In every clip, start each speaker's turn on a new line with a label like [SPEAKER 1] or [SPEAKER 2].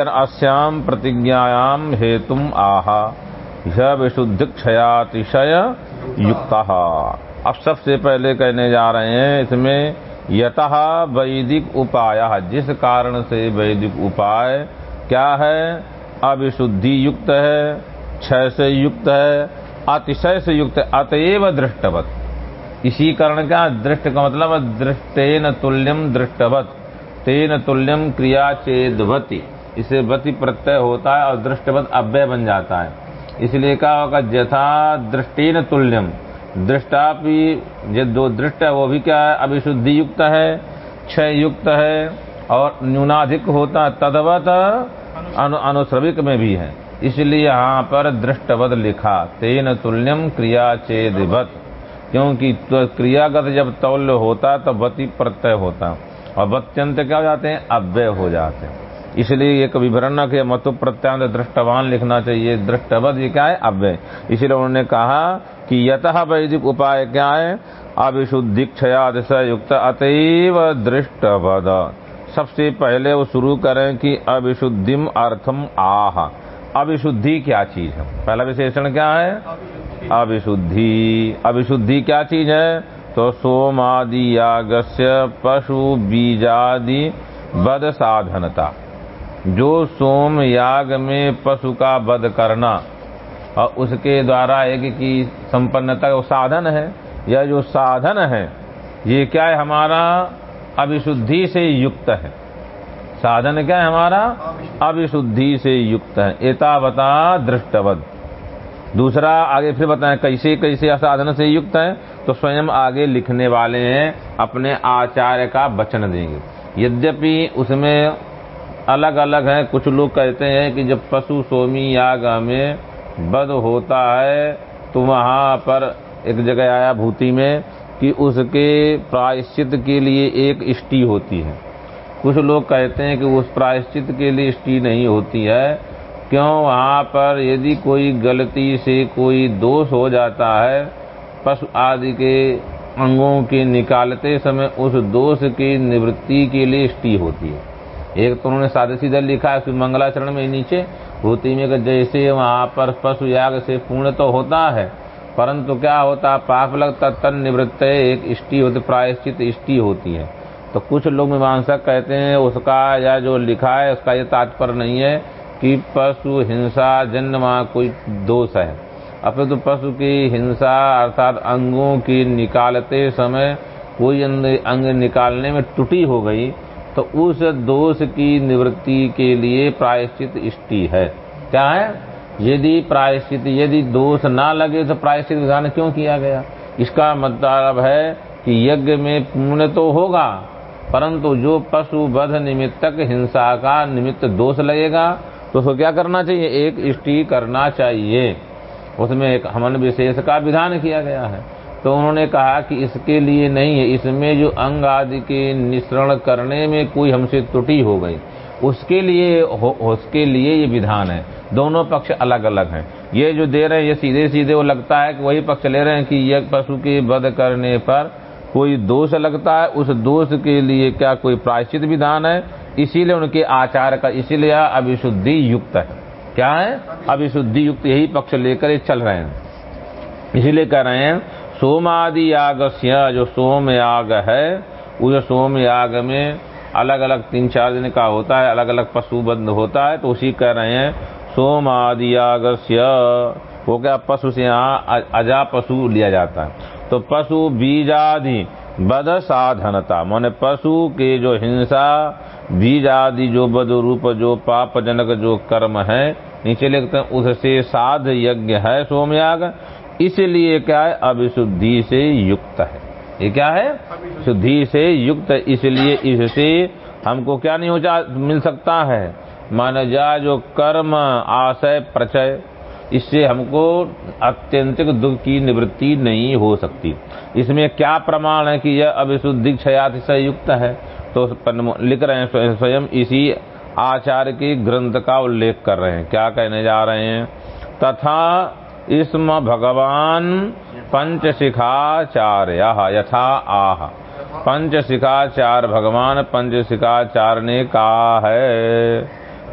[SPEAKER 1] अस्याम प्रतिज्ञायाम हेतुम आहा। यह विशुद्धि क्षयातिशय युक्त। अब सबसे पहले कहने जा रहे हैं, इसमें यत वैदिक उपाय। जिस कारण से वैदिक उपाय क्या है? अविशुद्धि युक्त है, क्षय से युक्त है, अतिशय से युक्त है, अतएव दृष्टवत। इसी कारण का दृष्ट का मतलब दृष्टेन तुल्यम दृष्टवत। तेन तुल्यम क्रिया चेदवती इसे वति प्रत्यय होता है और दृष्टवत अव्यय बन जाता है। इसलिए कहा होगा जथा दृष्टिन तुल्यम। दृष्टापि जो दो दृष्ट है वो भी क्या है? अभिशुद्धि युक्त है क्षय युक्त है और न्यूनाधिक होता है तदवत अनु, अनुश्रविक में भी है। इसलिए यहाँ पर दृष्टवत लिखा तेन तुल्यम क्रिया चेदवत। क्योंकि तो क्रियागत जब तौल्य होता तो वति प्रत्यय होता और वत्यंत क्या हो जाते हैं? अव्यय हो जाते हैं। इसलिए ये एक विवरण के मतु प्रत्यांत दृष्टवान लिखना चाहिए। दृष्टवध ये क्या है? अव्यय। इसलिए उन्होंने कहा कि यत वैदिक उपाय क्या है? अविशुद्धि क्षयादिशय युक्त अतएव दृष्टवध सबसे पहले वो शुरू करें कि अविशुद्धिम अर्थम आह। अभिशुद्धि क्या चीज़ है? पहला विशेषण क्या है? अभिशुद्धि अभिशुद्धि क्या चीज़ है? तो सोमादि यागस्य पशु बीजादि बद साधनता। जो सोम याग में पशु का वध करना, और उसके द्वारा एक की संपन्नता का साधन है यह जो साधन है, ये क्या है हमारा? अभिशुद्धि से युक्त है। साधन क्या है हमारा? अभिशुद्धि से युक्त है। एतावता दृष्टवद। दूसरा, आगे फिर बताएँ, कैसे कैसे साधन से युक्त है? तो स्वयं आगे लिखने वाले हैं, अपने आचार्य का वचन देंगे। यद्यपि उसमें अलग अलग है। कुछ लोग कहते हैं कि जब पशु सोमी याग में बद होता है तो वहाँ पर एक जगह आया भूति में कि उसके प्रायश्चित के लिए एक इष्टि होती है। कुछ लोग कहते हैं कि उस प्रायश्चित के लिए इष्टि नहीं होती है। क्यों? वहाँ पर यदि कोई गलती से कोई दोष हो जाता है, पशु आदि के अंगों के निकालते समय उस दोष की निवृत्ति के लिए इष्टि होती है। एक तो उन्होंने सादे सीधा लिखा है, फिर मंगलाचरण में नीचे भूति में जैसे वहाँ पर पशु याग से पूर्ण तो होता है, परंतु क्या होता, पाप लगता, तन निवृत्त एक इष्टि होती, प्रायश्चित इष्टि होती है। तो कुछ लोग मीमांसक कहते हैं, उसका या जो लिखा है, उसका ये तात्पर्य नहीं है कि पशु हिंसा, जन्म कोई दोष है। अपने तो पशु की हिंसा अर्थात अंगों की निकालते समय कोई अंग निकालने में टूटी हो गई तो उस दोष की निवृत्ति के लिए प्रायश्चित इष्टि है। क्या है? यदि प्रायश्चित, यदि दोष ना लगे तो प्रायश्चित विधान क्यों किया गया? इसका मतलब है कि यज्ञ में पुण्य तो होगा, परंतु जो पशु वध निमित्तक हिंसा का निमित्त दोष लगेगा तो उसको क्या करना चाहिए? एक इष्टि करना चाहिए। उसमें एक हमन विशेष का विधान किया गया है। तो उन्होंने कहा कि इसके लिए नहीं है, इसमें जो अंग आदि के निश्रण करने में कोई हमसे त्रुटि हो गई, उसके लिए उसके लिए ये विधान है। दोनों पक्ष अलग अलग हैं। ये जो दे रहे हैं, ये सीधे सीधे वो लगता है कि वही पक्ष ले रहे हैं कि यह पशु के वध करने पर कोई दोष लगता है, उस दोष के लिए क्या कोई प्रायश्चित विधान है? इसीलिए उनके आचार का, इसीलिए अभिशुद्धि युक्त है। क्या है? अभिशुद्धि युक्त, यही पक्ष लेकर चल रहे हैं। इसीलिए कह रहे हैं सोमादि याग जो सोम याग है उस सोम याग में अलग अलग तीन चार दिन का होता है अलग अलग पशु बंद होता है तो उसी कह रहे हैं सोम आदि वो क्या पशु से यहाँ अजा पशु लिया जाता है। तो पशु बीजादि, बद साधनता, माने पशु के जो हिंसा बीज आदि जो बद रूप, जो पाप जनक जो कर्म है, नीचे लिखते हैं उससे साध यज्ञ है सोमयाग। इसलिए क्या है? अभिशुद्धि से युक्त है। ये क्या है? शुद्धि से युक्त, इसलिए इससे हमको क्या नहीं हो मिल सकता है। मान जा जो कर्म, आशय, प्रचय, इससे हमको अत्यंतिक दुख की निवृत्ति नहीं हो सकती। इसमें क्या प्रमाण है कि यह अभिशुद्धि क्षयाति से युक्त है? तो लिख रहे हैं स्वयं इसी आचार्य के ग्रंथ का उल्लेख कर रहे हैं। क्या कहने जा रहे हैं? तथा इसम भगवान पंचशिखाचार्य, यथा आह। पंचशिखाचार भगवान, पंचशिखाचार ने कहा है।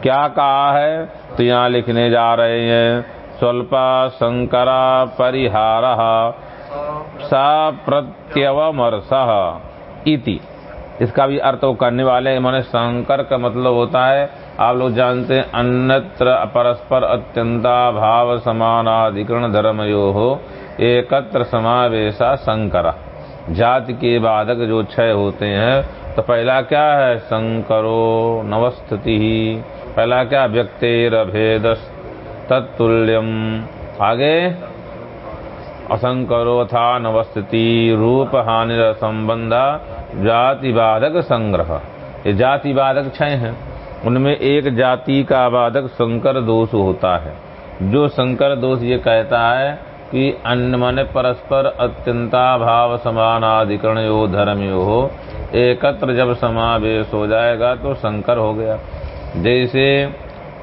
[SPEAKER 1] क्या कहा है? तो यहाँ लिखने जा रहे हैं, स्वल्पा शंकरा परिहार सा प्रत्यवमर्ष इति। इसका भी अर्थ वो करने वाले मैंने शंकर का मतलब होता है आप लोग जानते हैं अन्यत्र परस्पर अत्यंता भाव समानाधिकरण धर्मयो हो एकत्र समावेशा शंकर। जाति के बाधक जो छह होते हैं तो पहला क्या है? संकरो नवस्थिति पहला क्या? व्यक्तिर भेद तत्तुल्यम। आगे? असंकरो था नवस्थिति, रूप हानि संबंध, जाति बाधक संग्रह। ये जाति बाधक छह हैं। उनमें एक जाति का बाधक संकर दोष होता है। जो संकर दोष ये कहता है कि अन्य मन परस्पर अत्यंता भाव समानाधिकरण यो धर्म यो हो, एकत्र जब समावेश हो जाएगा तो संकर हो गया। जैसे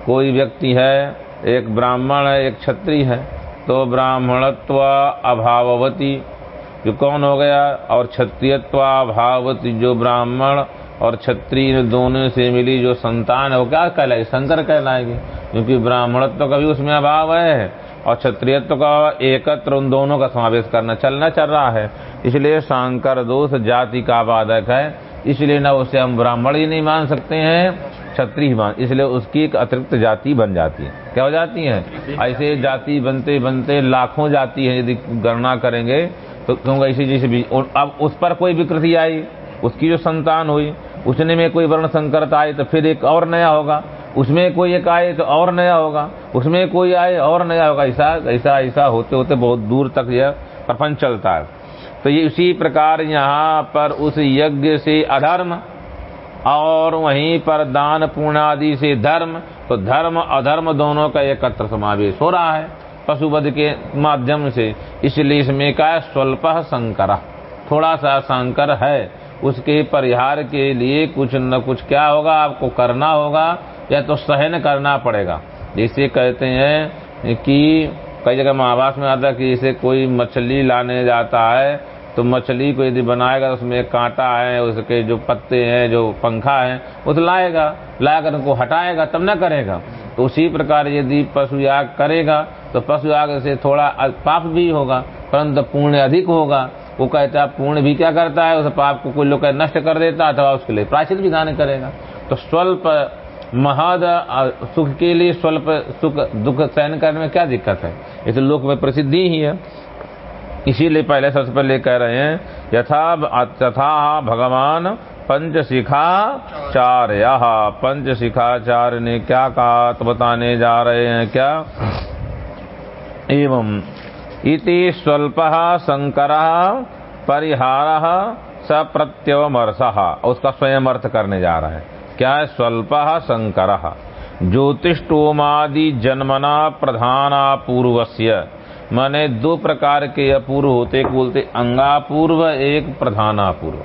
[SPEAKER 1] कोई व्यक्ति है, एक ब्राह्मण है, एक क्षत्रिय है तो ब्राह्मणत्व अभाववती। जो कौन हो गया? और क्षत्रियत्व अभावती जो ब्राह्मण और क्षत्रिय दोनों से मिली जो संतान है, वो क्या कहलाएगी? शंकर कहलाएगी, क्योंकि ब्राह्मणत्व का भी उसमें अभाव है और क्षत्रियत्व का एकत्र उन दोनों का समावेश करना, चलना चल रहा है। इसलिए शंकर दोष जाति का बाधक है, इसलिए न उसे हम ब्राह्मण ही नहीं मान सकते हैं, क्षत्रिय मान, इसलिए उसकी एक अतिरिक्त जाति बन जाती है। क्या हो जाती है? ऐसे जाति बनते बनते लाखों जाति है, यदि गणना करेंगे तो क्योंकि ऐसी जैसे अब उस पर कोई विकृति आई, उसकी जो संतान हुई उसने में कोई वर्ण संकरता आई तो फिर एक और नया होगा। उसमें कोई एक आए तो और नया होगा। उसमें कोई आए और नया होगा। ऐसा ऐसा ऐसा होते होते बहुत दूर तक यह प्रपंच चलता है। तो ये इसी प्रकार यहाँ पर उस यज्ञ से अधर्म और वहीं पर दान पूर्ण आदि से धर्म तो धर्म, अधर्म दोनों का एकत्र समावेश हो रहा है पशुवध के माध्यम से। इसलिए इसमें का स्वल्प संकर। थोड़ा सा संकर है। उसके परिहार के लिए कुछ न कुछ क्या होगा, आपको करना होगा, या तो सहन करना पड़ेगा। जैसे कहते हैं कि कई जगह महावास में आता है कि जैसे कोई मछली लाने जाता है तो मछली को यदि बनाएगा तो उसमें कांटा है, उसके जो पत्ते हैं, जो पंखा है, वो तो लाएगा, लाकर उनको हटाएगा, तब न करेगा। तो उसी प्रकार यदि पशु याग करेगा तो पशु याग से थोड़ा पाप भी होगा, परंतु पुण्य अधिक होगा। वो कहता है पुण्य भी क्या करता है? उस पाप को कोई लोग नष्ट कर देता अथवा उसके लिए प्राचित भी दान करेगा। तो स्वल्प महद सुख के लिए स्वल्प सुख, दुख सहन करने में क्या दिक्कत है? इस लोक में प्रसिद्धि ही है। इसीलिए पहले सबसे पहले कह रहे हैं, यथा तथा भगवान पंच शिखाचार्य पंच शिखाचार्य ने क्या कहा? तो बताने जा रहे हैं क्या? एवं इति स्वल्प शंकर, परिहार, स उसका स्वयं अर्थ करने जा रहा है। क्या है? स्वल्प शंकर। ज्योतिषोमादि जन्मना प्रधाना पूर्वस्य। माने दो प्रकार के अपूर्व होते बोलते अंगापूर्व, एक प्रधानापूर्व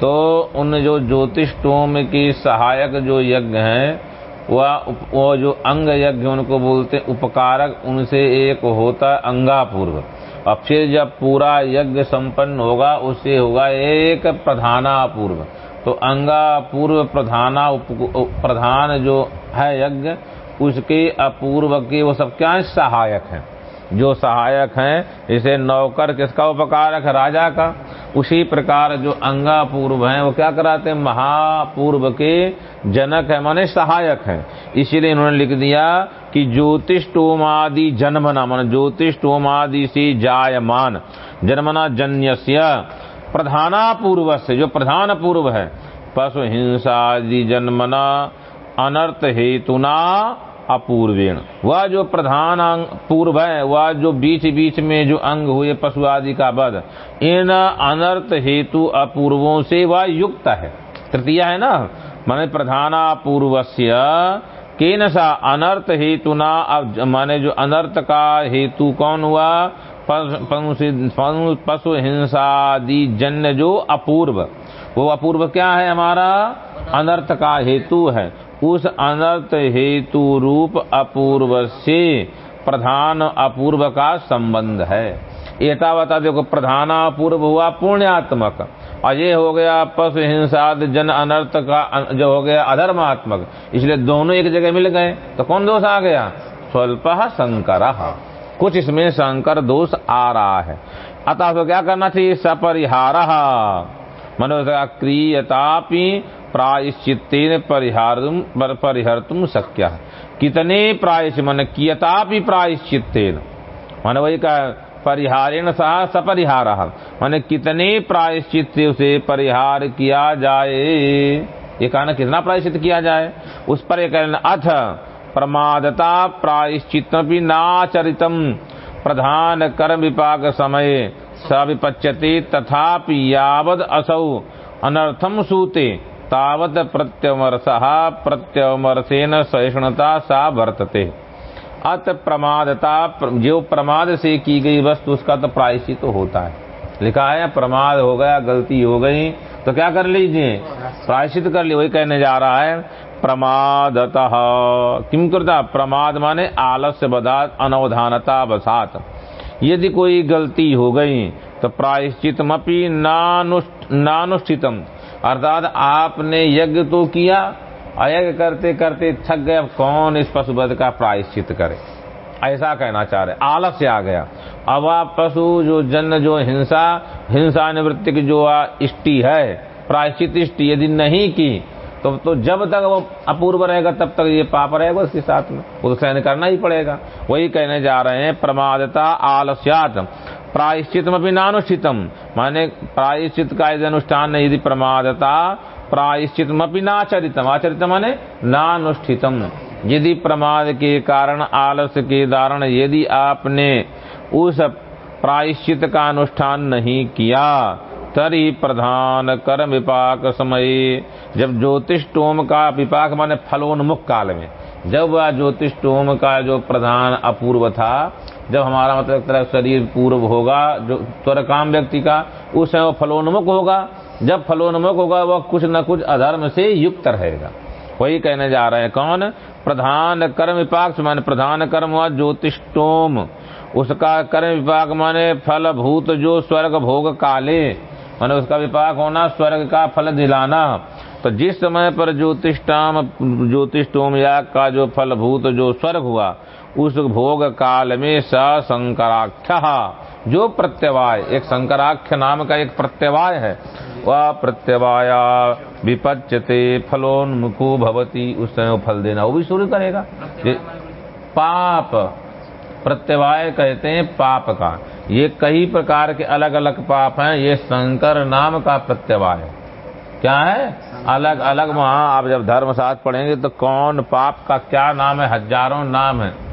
[SPEAKER 1] तो उन जो ज्योतिष टोम की सहायक जो यज्ञ हैं वह वो जो अंग यज्ञ उनको बोलते उपकारक, उनसे एक होता है अंगा पूर्व और फिर जब पूरा यज्ञ संपन्न होगा, उससे होगा एक प्रधानापूर्व। तो अंगा पूर्व प्रधाना प्रधान जो है यज्ञ, उसके अपूर्व के वो सब क्या है? सहायक हैं। जो सहायक हैं, इसे नौकर किसका उपकारक राजा का। उसी प्रकार जो अंगा पूर्व है, वो क्या कराते हैं? महापूर्व के जनक है, माने सहायक है। इसीलिए इन्होंने लिख दिया कि ज्योतिष टोमादि जन्मना, मान ज्योतिष टोमादि से जायमान। जन्मना जन्यस्य प्रधाना पूर्व से जो प्रधान पूर्व है। पशु हिंसादि जन्मना, अनर्थ हेतुना अपूर्वेण। वह जो प्रधान अंग पूर्व है, वह जो बीच बीच में जो अंग हुए पशु आदि का वध, इन अनर्थ हेतु अपूर्वों से वह युक्त है। तृतीय है ना? माने प्रधाना पूर्वस्य, केन सा अनर्थ हेतु ना माने जो अनर्थ का हेतु कौन हुआ? पशु हिंसादि जन्य जो अपूर्व। वो अपूर्व क्या है हमारा? अनर्थ का हेतु है। उस अनर्थ हेतु रूप अपूर्व से प्रधान अपूर्व का संबंध है। एतावता देखो, प्रधान अपूर्व हुआ पुण्यात्मक, और ये हो गया पशु हिंसा जन अनर्थ का जो हो गया अधर्मात्मक। इसलिए दोनों एक जगह मिल गए तो कौन दोष आ गया? स्वल्प शंकर कुछ इसमें शंकर दोष आ रहा है। अतः तो क्या करना चाहिए? सपरिहार। मनुष्य क्रियतापि प्रायश्चित्तेन परिहार परिहर तुम शक्य। कितने प्रायश्चित मन कियतापि प्रायश्चित्तेन। मन वही का परिहारेण सह सपरिहार। माने कितने प्रायश्चित उसे परिहार किया जाए? ये कहना कितना प्रायश्चित किया जाए? उस पर एक अथ प्रमादता प्रायश्चित नाचरितम। प्रधान कर्म विपाक समय सविपच्यते तथापि यावद असौ। अनर्थम सूते। तावत प्रत्यमरस, प्रत्यमरसेन सहिष्णुता सा वर्तते। अत प्रमादता, जो प्रमाद से की गई वस्तु, उसका तो प्रायश्चित तो होता है। लिखा है, प्रमाद हो गया, गलती हो गई तो क्या कर लीजिए? प्रायश्चित कर ली, वही कहने जा रहा है, प्रमादत। किम करता प्रमाद माने आलस्य बदात अनवधानता बसात। यदि कोई गलती हो गई तो प्रायश्चित मपी नानुष्ठितम। अर्थात आपने यज्ञ तो किया अयज्ञ करते करते थक गए, अब कौन इस पशुवध का प्रायश्चित करे? ऐसा कहना चाह रहे आलस्य आ गया। अब आप पशु, जो जन, जो हिंसा हिंसा निवृत्ति की जो इष्टि है, प्रायश्चित इष्टि यदि नहीं की तो तो जब तक वो अपूर्व रहेगा, तब तक ये पाप रहेगा उसके साथ में। वो तो सहन करना ही पड़ेगा। वही कहने जा रहे हैं, प्रमादता आलस्यात। प्रायश्चित भी नानुष्ठितम। माने प्रायश्चित का यदि अनुष्ठान यदि प्रमादता प्रायश्चित नाचरितम। आचरित माने नानुष्ठितम। यदि प्रमाद के कारण, आलस के दारण यदि आपने उस प्रायश्चित का अनुष्ठान नहीं किया, तरी प्रधान कर्म विपाक समय। जब ज्योतिष टोम का विपाक, माने फलोन्मुख काल में, जब वह ज्योतिष टोम का जो प्रधान अपूर्व था जब हमारा मतलब तरह शरीर पूर्व होगा, जो त्वर काम व्यक्ति का, उस समय वो फलोन्मुख होगा। जब फलोन्मुख होगा, वह कुछ न कुछ अधर्म से युक्त रहेगा। वही कहने जा रहे हैं कौन? प्रधान कर्म विपाक माने प्रधान कर्म हुआ ज्योतिषोम उसका कर्म विपाक माने फल भूत जो स्वर्ग भोग काले। माने उसका विपाक होना, स्वर्ग का फल दिलाना। तो जिस समय पर ज्योतिषाम ज्योतिषोम या का जो फल भूत जो स्वर्ग हुआ उस भोग काल में सशंकराख्य जो प्रत्यवाय, एक शंकराख्य नाम का एक प्रत्यवाय है, वह प्रत्यवाया विपच्यते, फलोन्मुखो भवती उस समय फल देना, वो भी शुरू करेगा। पाप, प्रत्यवाय कहते हैं पाप का। ये कई प्रकार के अलग अलग पाप हैं, ये शंकर नाम का प्रत्यवाय। है क्या है? अलग अलग वहाँ आप जब धर्मशास्त्र पढ़ेंगे तो कौन पाप का क्या नाम है, हज़ारों नाम है।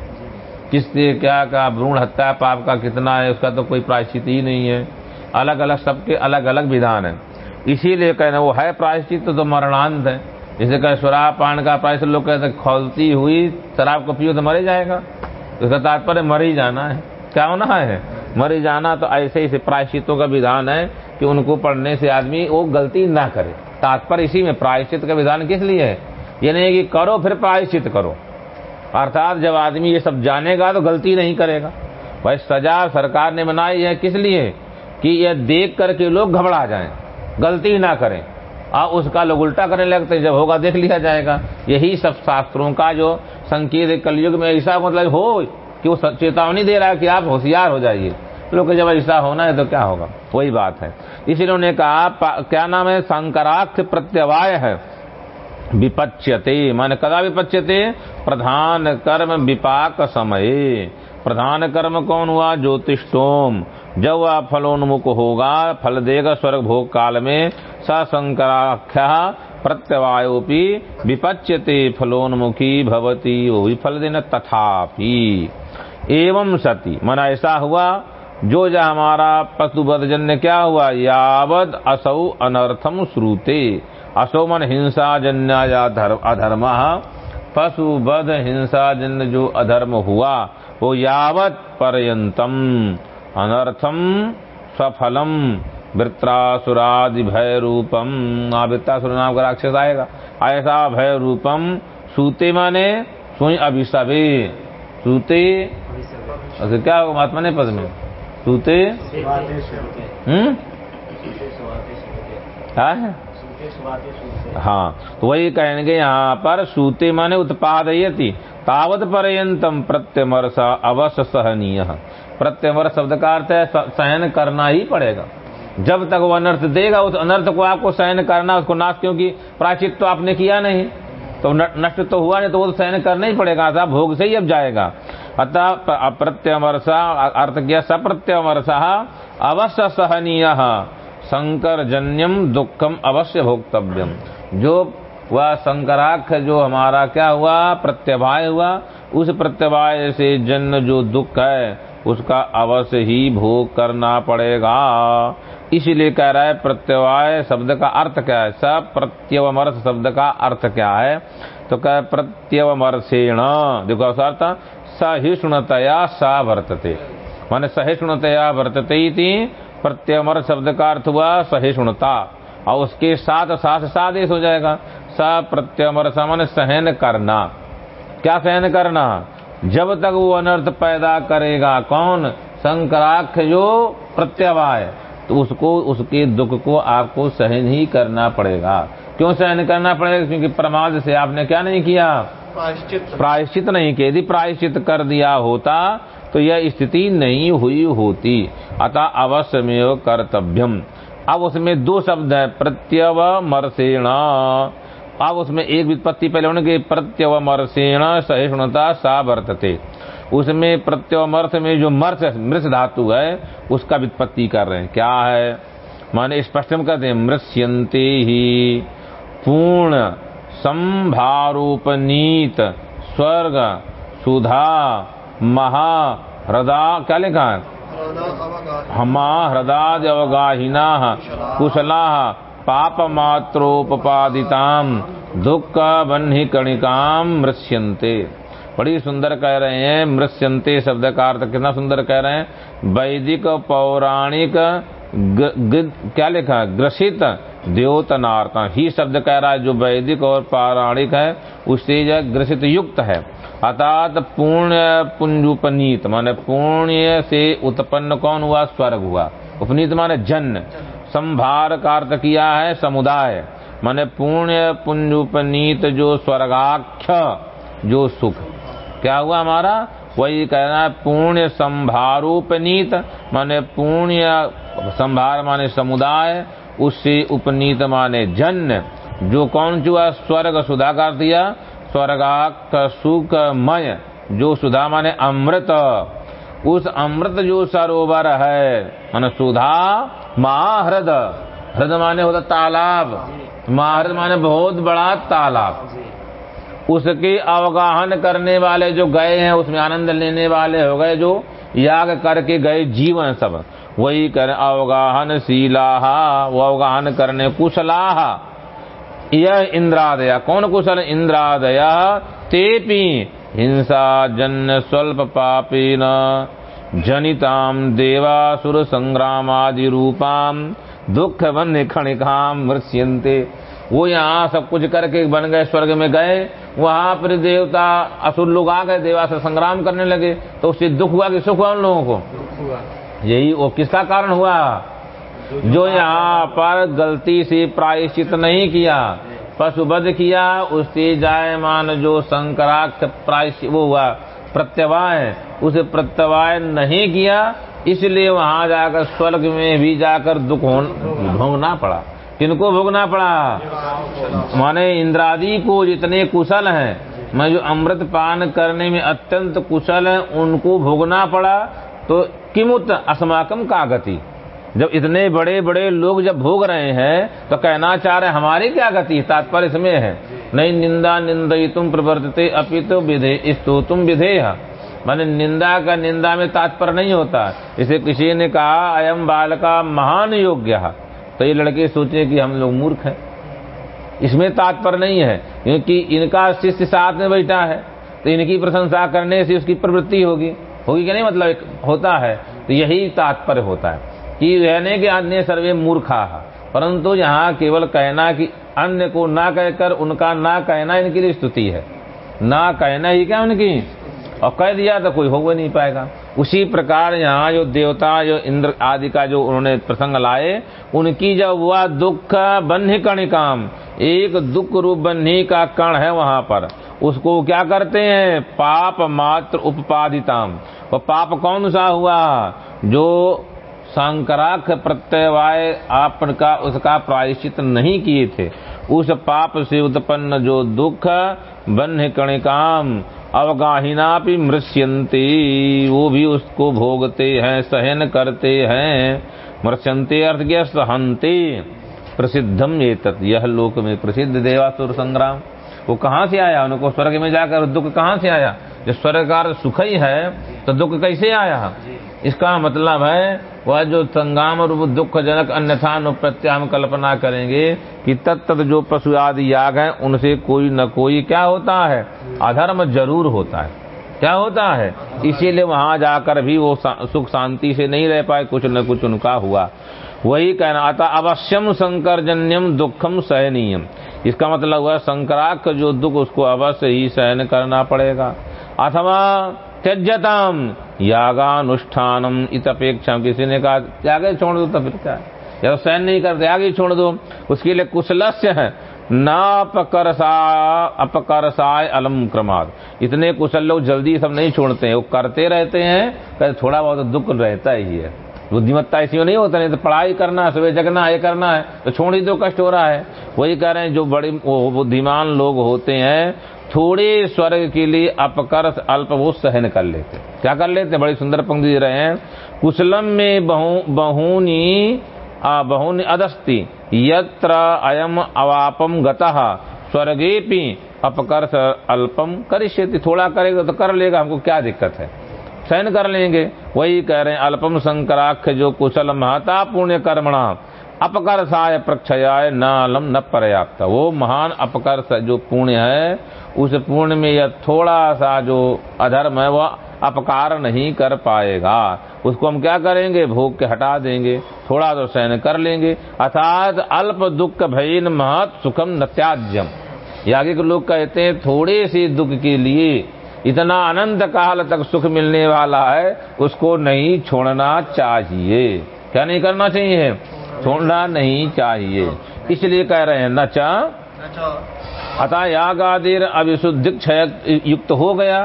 [SPEAKER 1] किससे क्या का भ्रूण हत्या पाप का कितना है? उसका तो कोई प्रायश्चित ही नहीं है। अलग अलग सबके अलग अलग विधान है। इसीलिए कहना वो है प्रायश्चित तो तो मरणांत है। जैसे कहे शराब पान का प्रायश्चित, लोग कहते खोलती हुई शराब को पियो तो मर जाएगा। उसका तात्पर्य मर ही जाना है। क्या होना है? मर ही जाना तो ऐसे ही प्रायश्चितों का विधान है कि उनको पढ़ने से आदमी वो गलती ना करे। तात्पर्य इसी में प्रायश्चित का विधान किस लिए है? ये नहीं कि करो, फिर प्रायश्चित करो। अर्थात जब आदमी ये सब जानेगा तो गलती नहीं करेगा। भाई, सजा सरकार ने बनाई है किस लिए? कि यह देख करके लोग घबरा जाएँ, गलती ना करें। और उसका लोग उल्टा करने लगते जब होगा देख लिया जाएगा। यही सब शास्त्रों का जो संकेत कलयुग में ऐसा मतलब हो कि वो चेतावनी दे रहा है कि आप होशियार हो जाइए। लोग जब ऐसा होना है तो क्या होगा? वही बात है। इसीलिए उन्होंने कहा क्या नाम है? शंकराक्ष प्रत्यवाय है। विपच्यते। मान कदा विपच्यते? प्रधान कर्म विपाक समय। प्रधान कर्म कौन हुआ? ज्योतिषोम जब वह फलोन्मुख होगा, फल देगा स्वर्ग भोग काल में सशंकराख्या प्रत्यवायोपि विपच्यते, फलोन्मुखी भवती, वो भी फल देना तथापि। एवं सती, मन ऐसा हुआ, जो जो हमारा पशुबधजन्य क्या हुआ? यावद असौ अनर्थम श्रुते। असो मन हिंसा जन्य या अधर्म। पशुबध हिंसा जन्य जो अधर्म हुआ वो यावत पर्यंतम। अनर्थम सफलम वृत्रासुरादि भय रूपम वृत्तासुर नाम का राक्षस आएगा। ऐसा भय रूपम सूते माने सुई अभिशबे सूते अच्छा क्या होगा महात्मा ने पद में? सूते हम्म? है तो वही कहेंगे यहाँ पर सूते माने उत्पादयति, तावत पर्यंतम प्रत्यमर्ष अवश्य सहनीय प्रत्यमर शब्द का अर्थ है सहन करना ही पड़ेगा। जब तक वो अनर्थ देगा, उस अनर्थ को आपको सहन करना, उसको नाश, क्योंकि प्राचित तो आपने किया नहीं। तो नष्ट तो हुआ नहीं तो वो तो सहन करना ही पड़ेगा अतः भोग से ही अब जाएगा। अतः अप्रत्यमर्षा, अर्थ किया सप्रत्यमर्षा अवश्य सहनीय शंकर जन्यम दुखम अवश्य भोक्तव्यम। जो वह संकराख जो हमारा क्या हुआ? प्रत्यवाय हुआ। उस प्रत्यवाय से जन्म जो दुख है, उसका अवश्य ही भोग करना पड़ेगा। इसलिए कह रहा है, प्रत्यवाय शब्द का अर्थ क्या है? सब प्रत्यवमर्थ शब्द का अर्थ क्या है? तो कह प्रत्यवमर्षेण। देखो अर्थ, सहिष्णुतया सा वर्तते। माने सहिष्णुतया वर्तते प्रत्यमर शब्द का अर्थ हुआ सहिष्णुता और उसके साथ साथ सादेश हो जाएगा। स प्रत्यमर समन सहन करना। क्या सहन करना? जब तक वो अनर्थ पैदा करेगा कौन? संकराक्ष जो प्रत्यवाय तो उसको उसके दुख को आपको सहन ही करना पड़ेगा। क्यों सहन करना पड़ेगा? क्योंकि प्रमाद से आपने क्या नहीं किया? प्रायश्चित। प्रायश्चित नहीं किया। यदि प्रायश्चित कर दिया होता तो यह स्थिति नहीं हुई होती। अतः अवश्य में कर्तव्यम। अब उसमें दो शब्द है प्रत्यव मरसेण अब उसमें एक विपत्ति पहले होने प्रत्यव मरसेण सहिष्णुता सा वर्तते। उसमें प्रत्यवमर्थ में जो मर्थ मृत धातु है, उसका वित्पत्ति कर रहे हैं। क्या है? माने स्पष्ट में कहते हैं मृष्यंते ही। पूर्ण, संभारोपनीत, स्वर्ग, सुधा महा हृदा क्या लिखा है हमा हृदाद अवगाहिना कुशला पाप मात्रोपादिताम दुख बन्ही कणिकाम मृष्यंते बड़ी सुंदर कह रहे हैं मृष्यंते शब्द का अर्थ कितना सुंदर कह रहे हैं? वैदिक, पौराणिक क्या लिखा? है ग्रसित, द्योतनार्थ। ही शब्द कह रहा है, जो वैदिक और पौराणिक है उससे ग्रसित युक्त है। अर्थात पुण्य पुंजुपनीत, माने पुण्य से उत्पन्न कौन हुआ? स्वर्ग हुआ। उपनीत माने जन्म संभार का अर्थ किया है समुदाय। माने पुण्य पुंजुपनीत जो स्वर्गाख्य, जो सुख। क्या हुआ हमारा? वही कहना है पुण्य संभारोपनीत, माने पुण्य संभार माने समुदाय, उससे उपनीत माने जन्य जो कौन चुआ स्वर्ग। सुधा कर दिया स्वर्गाक सुखमय जो सुधा माने अमृत उस अमृत जो सरोवर है माने सुधा महाहृद। हृद माने होता तालाब महाहृद माने बहुत बड़ा तालाब। उसके अवगाहन करने वाले जो गए हैं उसमें आनंद लेने वाले हो गए जो याग करके गए जीवन सब वही कर अवगाहन शीलाहा वो अवगाहन करने कुशलाहा। यह इंद्रादया। कौन कुशल इंद्रादया? तेपी। हिंसा जन्य स्वल्प पापी न जनिताम देवासुर संग्राम आदि रूपाम दुख वन खणिकाम मृष्यंते वो यहाँ सब कुछ करके बन गए स्वर्ग में गए। वहाँ पर देवता असुर लोग आ गए देवा से संग्राम करने लगे। तो उससे दुख हुआ कि सुख हुआ उन लोगों को? यही वो किसका कारण हुआ? जो यहाँ पर गलती से प्रायश्चित नहीं किया पशुबद्ध किया, उससे जायमान जो संकराक्ष प्रायश्चित वो हुआ, प्रत्यवाय, उसे प्रत्यवाय नहीं किया, इसलिए वहाँ जाकर स्वर्ग में भी जाकर दुख भोगना पड़ा। किनको भोगना पड़ा? माने इंद्रादि को जितने कुशल हैं, मैं जो अमृत पान करने में अत्यंत कुशल है, उनको भोगना पड़ा तो किमुत अस्माकम का गति? जब इतने बड़े बड़े लोग जब भोग रहे हैं तो कहना चाह रहे हमारी क्या गति? तात्पर्य इसमें है। नहीं, निंदा निंदई तुम प्रवर्तते अपि तो विधे स्तु तुम विधेय। माने निंदा का निंदा में तात्पर्य नहीं होता। इसे किसी ने कहा अयम बाल का महान योग्य। तो ये लड़के सोचे कि हम लोग मूर्ख हैं। इसमें तात्पर्य नहीं है, क्योंकि इनका शिष्य साथ में बैठा है। तो इनकी प्रशंसा करने से उसकी प्रवृत्ति होगी। होगी क्या नहीं? मतलब होता है। तो यही तात्पर्य होता है। कि रहने के अन्य सर्वे मूर्खा परंतु यहाँ केवल कहना कि अन्य को ना कहकर उनका ना कहना इनकी लिए स्तुति है। ना कहना ही क्या उनकी? और कह दिया तो कोई हो नहीं पाएगा। उसी प्रकार यहाँ जो देवता, जो इंद्र आदि का जो उन्होंने प्रसंग लाए, उनकी जब हुआ दुख बन्ही कणिकाम एक दुख रूप बन्ही का कण है वहाँ पर। उसको क्या करते हैं? पाप मात्र उपपादिताम वो पाप कौन सा हुआ? जो संकराख प्रत्यवाय आपका उसका प्रायश्चित नहीं किए थे। उस पाप से उत्पन्न जो दुख, बन्ह कणिकाम अवगाहिना भी मृष्यंते, वो भी उसको भोगते हैं, सहन करते हैं। मृष्यंते अर्थ क्या सहनते प्रसिद्धम ये यह लोक में प्रसिद्ध देवासुर संग्राम। वो कहाँ से आया? उनको स्वर्ग में जाकर दुख कहाँ से आया? जब स्वर्ग का सुख ही है तो दुख कैसे आया? इसका मतलब है, वह जो संगाम दुख जनक अन्यथा हम कल्पना करेंगे कि तत्त जो पशु आदि याग है, उनसे कोई न कोई क्या होता है? अधर्म ज़रूर होता है। क्या होता है? इसीलिए वहाँ जाकर भी वो सुख शांति से नहीं रह पाए, कुछ न कुछ उनका हुआ। वही कहना आता, अवश्यम संकर जन्यम दुखम सहनीयम। इसका मतलब हुआ, संकराक जो दुख, उसको अवश्य ही सहन करना पड़ेगा। अथवा त्यजताम यागानुष्ठानम इत अपेक्षा किसी ने कहा त्याग छोड़ दो तो फिर क्या या तो सहन नहीं करते आगे छोड़ दो। उसके लिए कुशलस्य है। अपकरसाय अलम क्रमाद इतने कुशल लोग जल्दी सब नहीं छोड़ते हैं। वो करते रहते हैं कहते थोड़ा बहुत दुख रहता ही है। बुद्धिमत्ता में नहीं होता, नहीं तो पढ़ाई करना है, सुबह जगना है करना है तो छोड़ ही तो कष्ट हो रहा है। वही कह रहे हैं, जो बड़े बुद्धिमान लोग होते हैं थोड़े स्वर्ग के लिए अपकर्ष अल्प वो सहन कर लेते। क्या कर लेते? बड़ी सुंदर पंक्ति दे रहे हैं। कुशलम में बहुनी बहुनी अदस्ति यत्र अयम अवापम गतः। स्वर्गे अपकर्ष अल्पम करिष्यति। थोड़ा करेगा तो कर लेगा, हमको क्या दिक्कत है? सहन कर लेंगे। वही कह रहे हैं अल्पम संकराख्य जो कुशल महता पुण्य कर्मणा अपकर्षाय प्रक्षयाय न अलम न पर्याप्त। वो महान अपकर्ष जो पुण्य है, उस पुण्य में यह थोड़ा सा जो अधर्म है, वह अपकार नहीं कर पाएगा। उसको हम क्या करेंगे? भोग के हटा देंगे, थोड़ा तो सहन कर लेंगे। अर्थात अल्प दुख भयन महत सुखम न त्याज्यम आगे के लोग कहते हैं, थोड़े से दुख के लिए इतना अनंत काल तक सुख मिलने वाला है, उसको नहीं छोड़ना चाहिए। क्या नहीं करना चाहिए? छोड़ना नहीं चाहिए। इसलिए कह रहे हैं न चा अतः याग आदि अविशुद्ध क्षय युक्त हो गया।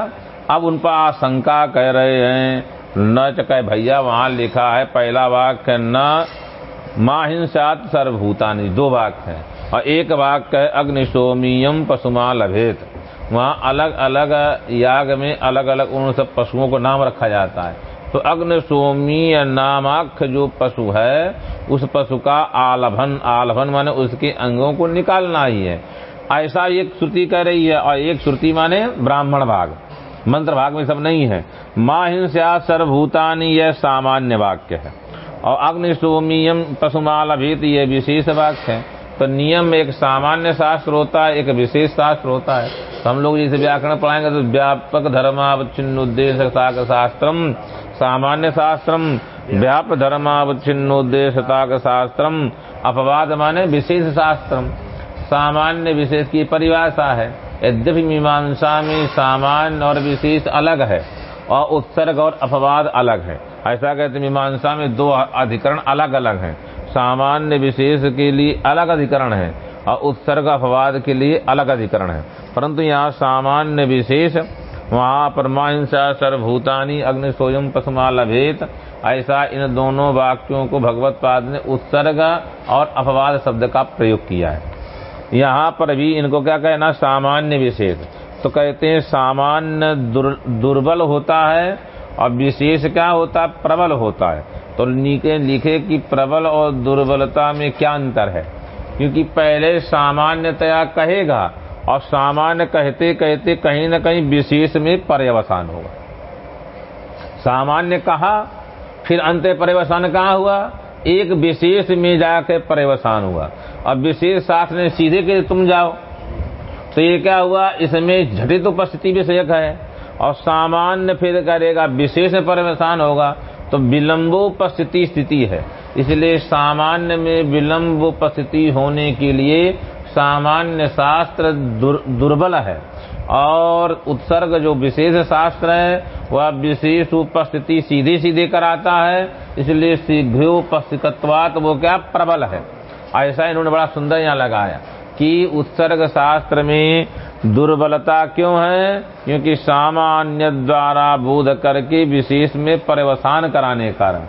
[SPEAKER 1] अब उन पर आशंका कह रहे हैं न कह भैया वहाँ लिखा है पहला वाक्य न माहिंसात सर्वभूतानी। दो वाक्य है। और एक वाक्य है अग्निशोमियम पशुमा लभेत। वहाँ अलग अलग याग में अलग अलग उन सब पशुओं को नाम रखा जाता है। तो अग्नि सोमी नामाख जो पशु है, उस पशु का आलभन आलभन माने उसके अंगों को निकालना ही है। ऐसा एक श्रुति कह रही है और एक श्रुति माने ब्राह्मण भाग। मंत्र भाग में सब नहीं है। माँ हिंसा सर्वभूतानी यह सामान्य वाक्य है। और अग्नि सोमियम पशुमालभित ये विशेष वाक्य है। तो नियम एक सामान्य शास्त्र होता है, एक विशेष शास्त्र होता है। तो हम लोग जैसे व्याकरण पढ़ाएँगे तो व्यापक धर्मावच्छिन्न उद्देश्य शास्त्रम सामान्य शास्त्रम व्याप धर्मावच्छिन्न उद्देश्य शास्त्रम अपवाद माने विशेष शास्त्रम सामान्य विशेष की परिभाषा है। यद्यपि मीमांसा में सामान्य और विशेष अलग है और उत्सर्ग और अपवाद अलग है। ऐसा कहते मीमांसा में दो अधिकरण अलग अलग हैं। सामान्य विशेष के लिए अलग अधिकरण है और उत्सर्ग अपवाद के लिए अलग अधिकरण है। परंतु यहाँ सामान्य विशेष वहाँ परमाहिंसा सर्वभूतानी अग्नि सोयम पसमाल भेद ऐसा इन दोनों वाक्यों को भगवत पाद ने उत्सर्ग और अपवाद शब्द का प्रयोग किया है। यहाँ पर भी इनको क्या कहना सामान्य विशेष। तो कहते हैं सामान्य दुर, दुर्बल होता है और विशेष क्या होता है प्रबल होता है। तो नीचे लिखे कि प्रबल और दुर्बलता में क्या अंतर है? क्योंकि पहले सामान्यतया कहेगा और सामान्य कहते कहते कहीं न कहीं विशेष में पर्यवसान होगा। सामान्य कहा, फिर अंत पर्यवसान कहा हुआ? एक विशेष में जाकर पर्यवसान हुआ। अब विशेष शास्त्र ने सीधे के तुम जाओ। तो ये क्या हुआ? इसमें झटित उपस्थिति विषयक है। और सामान्य फिर करेगा, विशेष पर्यवसान होगा तो विलंबोपस्थिति स्थिति है। इसलिए सामान्य में विलंब उपस्थिति होने के लिए सामान्य शास्त्र दुर, दुर्बल है। और उत्सर्ग जो विशेष शास्त्र है वह विशेष उपस्थिति सीधे सीधे कराता है इसलिए शीघ्रोपस्थितत्वात वो क्या प्रबल है। ऐसा इन्होंने बड़ा सुंदर यहाँ लगाया कि उत्सर्ग शास्त्र में दुर्बलता क्यों है? क्योंकि सामान्य द्वारा बोध करके विशेष में परिवसान कराने कारण।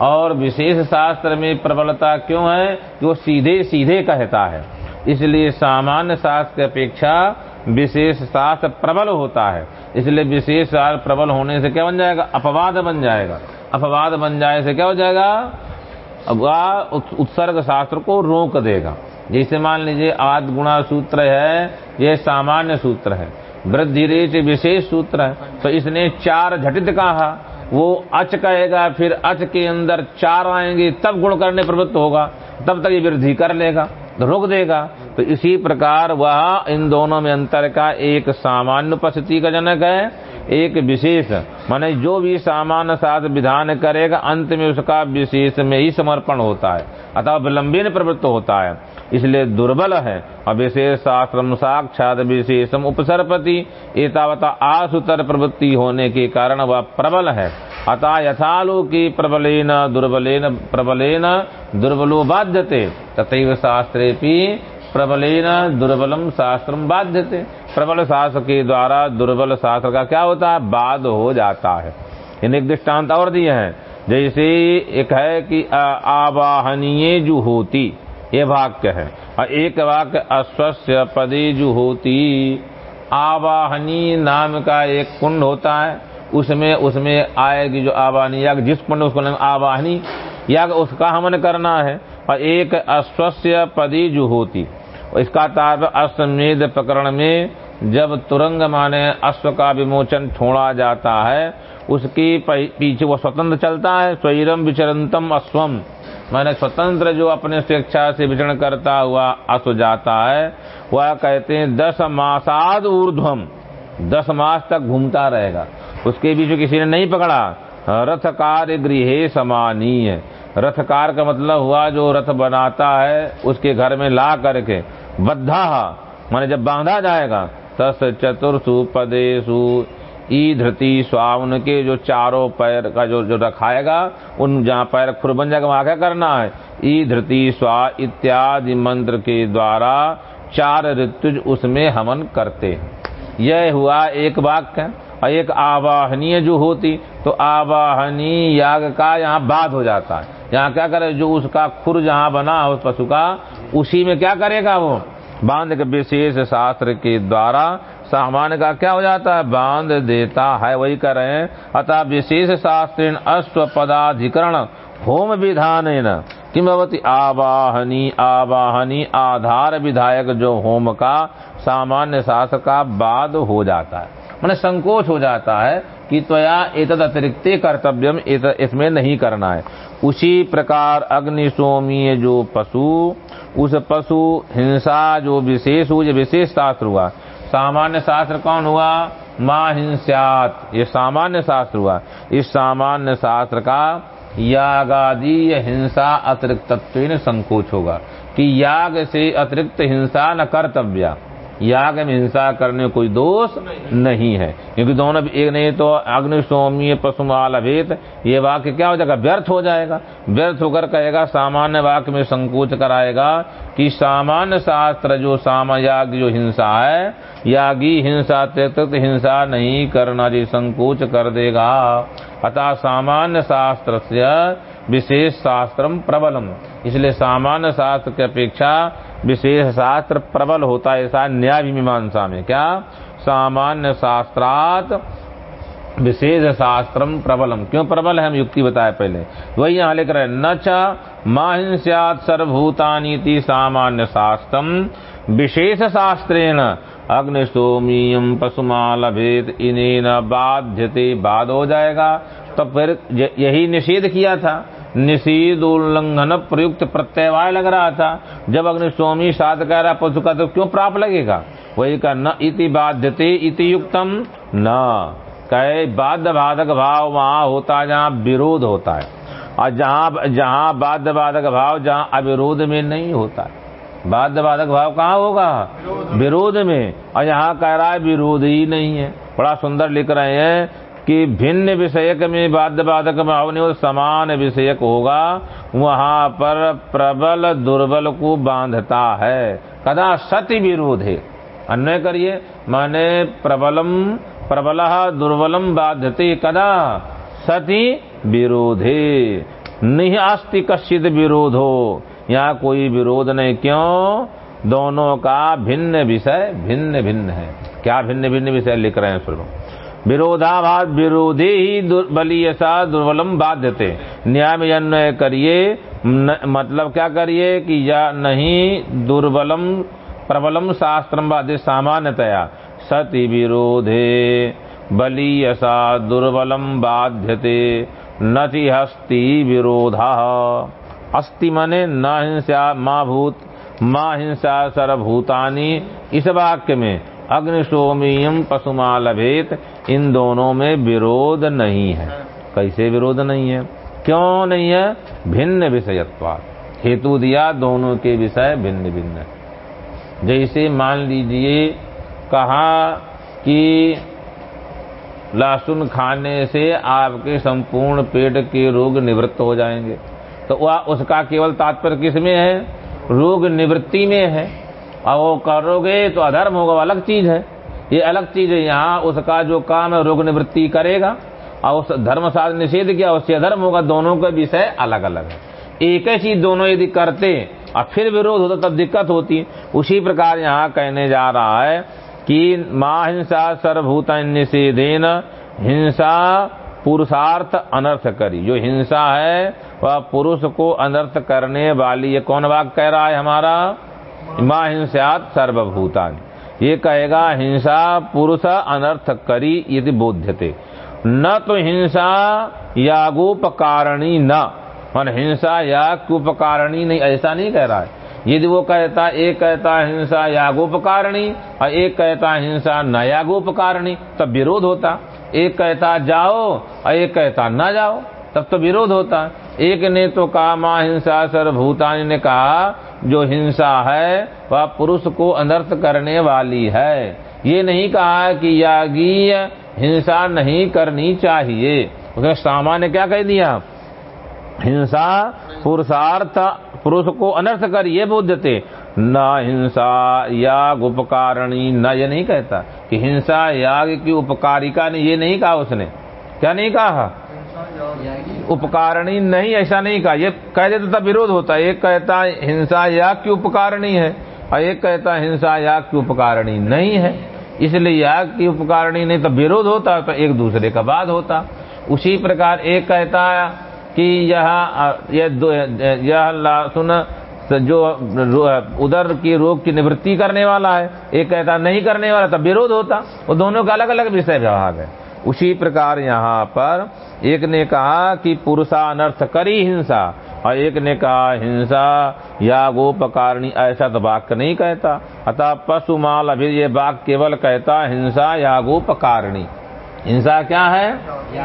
[SPEAKER 1] और विशेष शास्त्र में प्रबलता क्यों है? कि वो सीधे सीधे कहता है। इसलिए सामान्य शास्त्र की अपेक्षा विशेष शास्त्र प्रबल होता है। इसलिए विशेष शास्त्र प्रबल होने से क्या बन जाएगा? अपवाद बन जाएगा। अपवाद बन जाए से क्या हो जाएगा? वह उत्सर्ग शास्त्र को रोक देगा। जैसे मान लीजिए, आद गुणा सूत्र है यह सामान्य सूत्र है। वृद्धि रेच विशेष सूत्र है। तो इसने चार झटित कहा। वो अच कहेगा, फिर अच के अंदर चार आएँगे, तब गुण करने प्रवृत्त होगा। तब तक ये वृद्धि कर लेगा। तो रोक देगा। तो इसी प्रकार वह इन दोनों में अंतर का एक सामान्य उपस्थिति का जनक है। एक विशेष, माने जो भी सामान्य साध विधान करेगा, अंत में उसका विशेष में ही समर्पण होता है। अतः विलंबीन प्रवृत्त होता है। इसलिए दुर्बल है, अविशेष शास्त्र साक्षात विशेषम उपसरपति, एतावता आसुतर प्रवृत्ति होने के कारण वह प्रबल है। अतः यथालु की प्रबलेन, दुर्बलेन, प्रबलेन, दुर्बलो बाध्यते तथा शास्त्रे प्रबलेन दुर्बलम शास्त्र बाध्यते। प्रबल शास्त्र के द्वारा दुर्बल शास्त्र का क्या होता है? बाध हो जाता है। इन एक दृष्टांत और दिए हैं। जैसे एक है कि आवाहनीय जो होती ये वाक्य है। और एक वाक्य अस्वस्थ पदे जो होती आवाहनी नाम का एक कुंड होता है। उसमें उसमें आएगी जो आवाहनी या जिस कुंड उसको नाम आवाहनी या उसका हमन करना है। और एक पदी जो होती। इसका तार अश्वमेध प्रकरण में जब तुरंग माने अश्व का विमोचन छोड़ा जाता है, उसकी पीछे वो स्वतंत्र चलता है, स्वैरम विचरंतम अश्वम। मैंने स्वतंत्र जो अपने स्वेच्छा से विचरण करता हुआ अश्व जाता है, वह कहते हैं दस मासाद ऊर्ध्वम। दस मास तक घूमता रहेगा। उसके बीच किसी ने नहीं पकड़ा। रथ कार्य गृह समानीय। रथकार का मतलब हुआ जो रथ बनाता है, उसके घर में ला करके। बद्धा, माने जब बांधा जाएगा, तस चतुर्सु पदेशु ई धृति स्वावन के जो चारों पैर का जो जो रखाएगा, उन जहाँ पैर खुर बन जाएगा, वहाँ क्या करना है। ई धृति स्वा इत्यादि मंत्र के द्वारा चार ऋतुज उसमें हवन करते यह हुआ एक वाक्य। और एक आवाहनीय जो होती तो आवाहनी याग का यहाँ बाध हो जाता है। यहाँ क्या करे, जो उसका खुर जहाँ बना उस पशु का, उसी में क्या करेगा वो? बाँध के विशेष शास्त्र के द्वारा सामान्य का क्या हो जाता है? बाँध देता है, वही कर। रहे हैं अतः विशेष शास्त्र अश्व पदाधिकरण होम विधान किमवती आवाहनी आवाहनी आधार विधायक जो होम का सामान्य शास्त्र का बाद हो जाता है। मैंने संकोच हो जाता है कि त्वया एतद अतिरिक्त कर्तव्यम इसमें नहीं करना है। उसी प्रकार अग्नि अग्निशोमीय जो पशु, उस पशु हिंसा जो विशेष हुआ विशेष शास्त्र हुआ, सामान्य शास्त्र कौन हुआ? माँ हिंसात ये सामान्य शास्त्र हुआ। इस सामान्य शास्त्र का यागादि हिंसा अतिरिक्त संकोच होगा कि याग से अतिरिक्त हिंसा न कर्तव्य। याग में हिंसा करने कोई दोष नहीं है। क्योंकि दोनों एक नहीं तो अग्निशोमीय पशुमाल भेद ये वाक्य क्या हो जाएगा? व्यर्थ हो जाएगा। व्यर्थ होकर कहेगा, सामान्य वाक्य में संकोच कराएगा कि सामान्य शास्त्र जो सामयाग, जो हिंसा है, यागी हिंसा, त्यक्त हिंसा नहीं करना जी, संकोच कर देगा। अतः सामान्य शास्त्र से विशेष शास्त्र प्रबलम। इसलिए सामान्य शास्त्र की अपेक्षा विशेष शास्त्र प्रबल होता है, ऐसा न्याय मीमांसा में क्या? सामान्य शास्त्रात विशेष शास्त्रम प्रबलम। क्यों प्रबल है? हम युक्ति बताए पहले। वही यहाँ लिख रहे न च माहिंस्यात सर्वभूतानी सामान्य शास्त्रम विशेष शास्त्रेण। अग्निशोमीयम पशुमाल भेद इन्हें बाध्यते बाद हो जाएगा। तो फिर यही निषेध किया था। निषेध उल्लंघन प्रयुक्त प्रत्यवाय लग रहा था। जब अग्नि स्वामी साध कह रहा पशु का तो क्यों प्राप लगेगा? वही का न इति बाध्यते इति युक्तम। न। कहे बाध्य बाधक भाव वहाँ होता है जहाँ विरोध होता है। और जहाँ जहाँ बाध्य बाधक भाव, जहाँ अविरोध में नहीं होता है। बाध्य बाधक भाव कहाँ होगा? विरोध में। और यहाँ कह रहा है, विरोध ही नहीं है। बड़ा सुंदर लिख रहे हैं कि भिन्न विषयक में बाध्य बाधक भाव नहीं समान विषयक होगा, वहाँ पर प्रबल दुर्बल को बांधता है। कदा सति विरोध है। अन्वय करिए, माने प्रबलम, प्रबल दुर्बलम बाध्यते, कदा सति विरोधे नहीं आस्ति कश्चित हो। यहाँ कोई विरोध नहीं, क्यों? दोनों का भिन्न विषय भिन्न भिन्न है। क्या भिन्न भिन्न विषय लिख रहे हैं, सुनो। विरोधाभास विरोधे ही बलियसा दुर्बलम बाध्यते न्याय में अन्वय करिए मतलब क्या करिए कि या नहीं दुर्बलम, प्रबलम शास्त्रम बाध्य सामान्यतया। सति विरोधे बलियसा दुर्बलम बाध्यते नति हस्ति विरोधा। अस्ति मने न हिंसा माँ भूत, माँ हिंसा सर्वभूतानी। इस वाक्य में अग्निशोमियम पशुमा लभेत इन दोनों में विरोध नहीं है। कैसे विरोध नहीं है? क्यों नहीं है? भिन्न विषयत्वा हेतु दिया दोनों के विषय भिन्न भिन्न। जैसे मान लीजिए, कहा कि लहसुन खाने से आपके संपूर्ण पेट के रोग निवृत्त हो जाएँगे। तो वह उसका केवल तात्पर्य किसमें है? रोग निवृत्ति में है। और वो करोगे तो अधर्म होगा अलग चीज़ है। ये अलग चीज़ है यहाँ, उसका जो काम है, रोग निवृत्ति करेगा, और उस धर्म साध निषेध किया, उससे अधर्म होगा, दोनों का विषय अलग अलग है। एक ही चीज़ दोनों यदि करते, और फिर विरोध होता, तब दिक्कत होती। उसी प्रकार यहाँ कहने जा रहा है कि माँ हिंसा सर्वभूत निषेधेन, हिंसा पुरुषार्थ अनर्थ करी। जो हिंसा है, वह पुरुष को अनर्थ करने वाली, ये कौन वाक कह रहा है हमारा? माँ हिंसा सर्वभूतान। ये कहेगा, हिंसा पुरुष अनर्थ करी यदि बोध्यते। न तो हिंसा यागोपकारणी न। मन हिंसा याग उपकारणी नहीं, ऐसा नहीं कह रहा है। यदि वो कहता, एक कहता हिंसा यागोपकारणी और एक कहता हिंसा न यागोपकारणी, तब विरोध होता। एक कहता जाओ और एक कहता न जाओ, तब तो विरोध होता। एक ने तो कहा, माँ हिंसा सर्वभूतानी ने कहा, जो हिंसा है, वह पुरुष को अनर्थ करने वाली है। ये नहीं कहा कि यागीय हिंसा नहीं करनी चाहिए। उसने सामान्य क्या कह दिया? हिंसा पुरुषार्थ, पुरुष को अनर्थ कर, ये बोधते न हिंसा याग उपकारणी, न ये नहीं कहता कि हिंसा याग की उपकारिका ने, ये नहीं कहा उसने। क्या नहीं कहा? उपकारणी नहीं, ऐसा नहीं कहा। ये कह देता तब विरोध होता है। एक कहता हिंसा याग की उपकारणी है? और एक कहता हिंसा याग की उपकारणी नहीं है। इसलिए याग की उपकारणी नहीं तो विरोध होता तो एक दूसरे का बाद होता। उसी प्रकार एक कहता कि यह यह सुन, जो उधर की रोग की निवृत्ति करने वाला है, एक कहता नहीं करने वाला, तब विरोध होता। वो दोनों का अलग अलग विषय विभाग है। उसी प्रकार यहाँ पर एक ने कहा कि पुरुषा अनर्थ करी हिंसा, और एक ने कहा, हिंसा या गोपकारणी ऐसा तो वाक्य नहीं कहता। अतः पशु माल अभी ये वाक्य केवल कहता, हिंसा या गोपकारणी। हिंसा क्या है?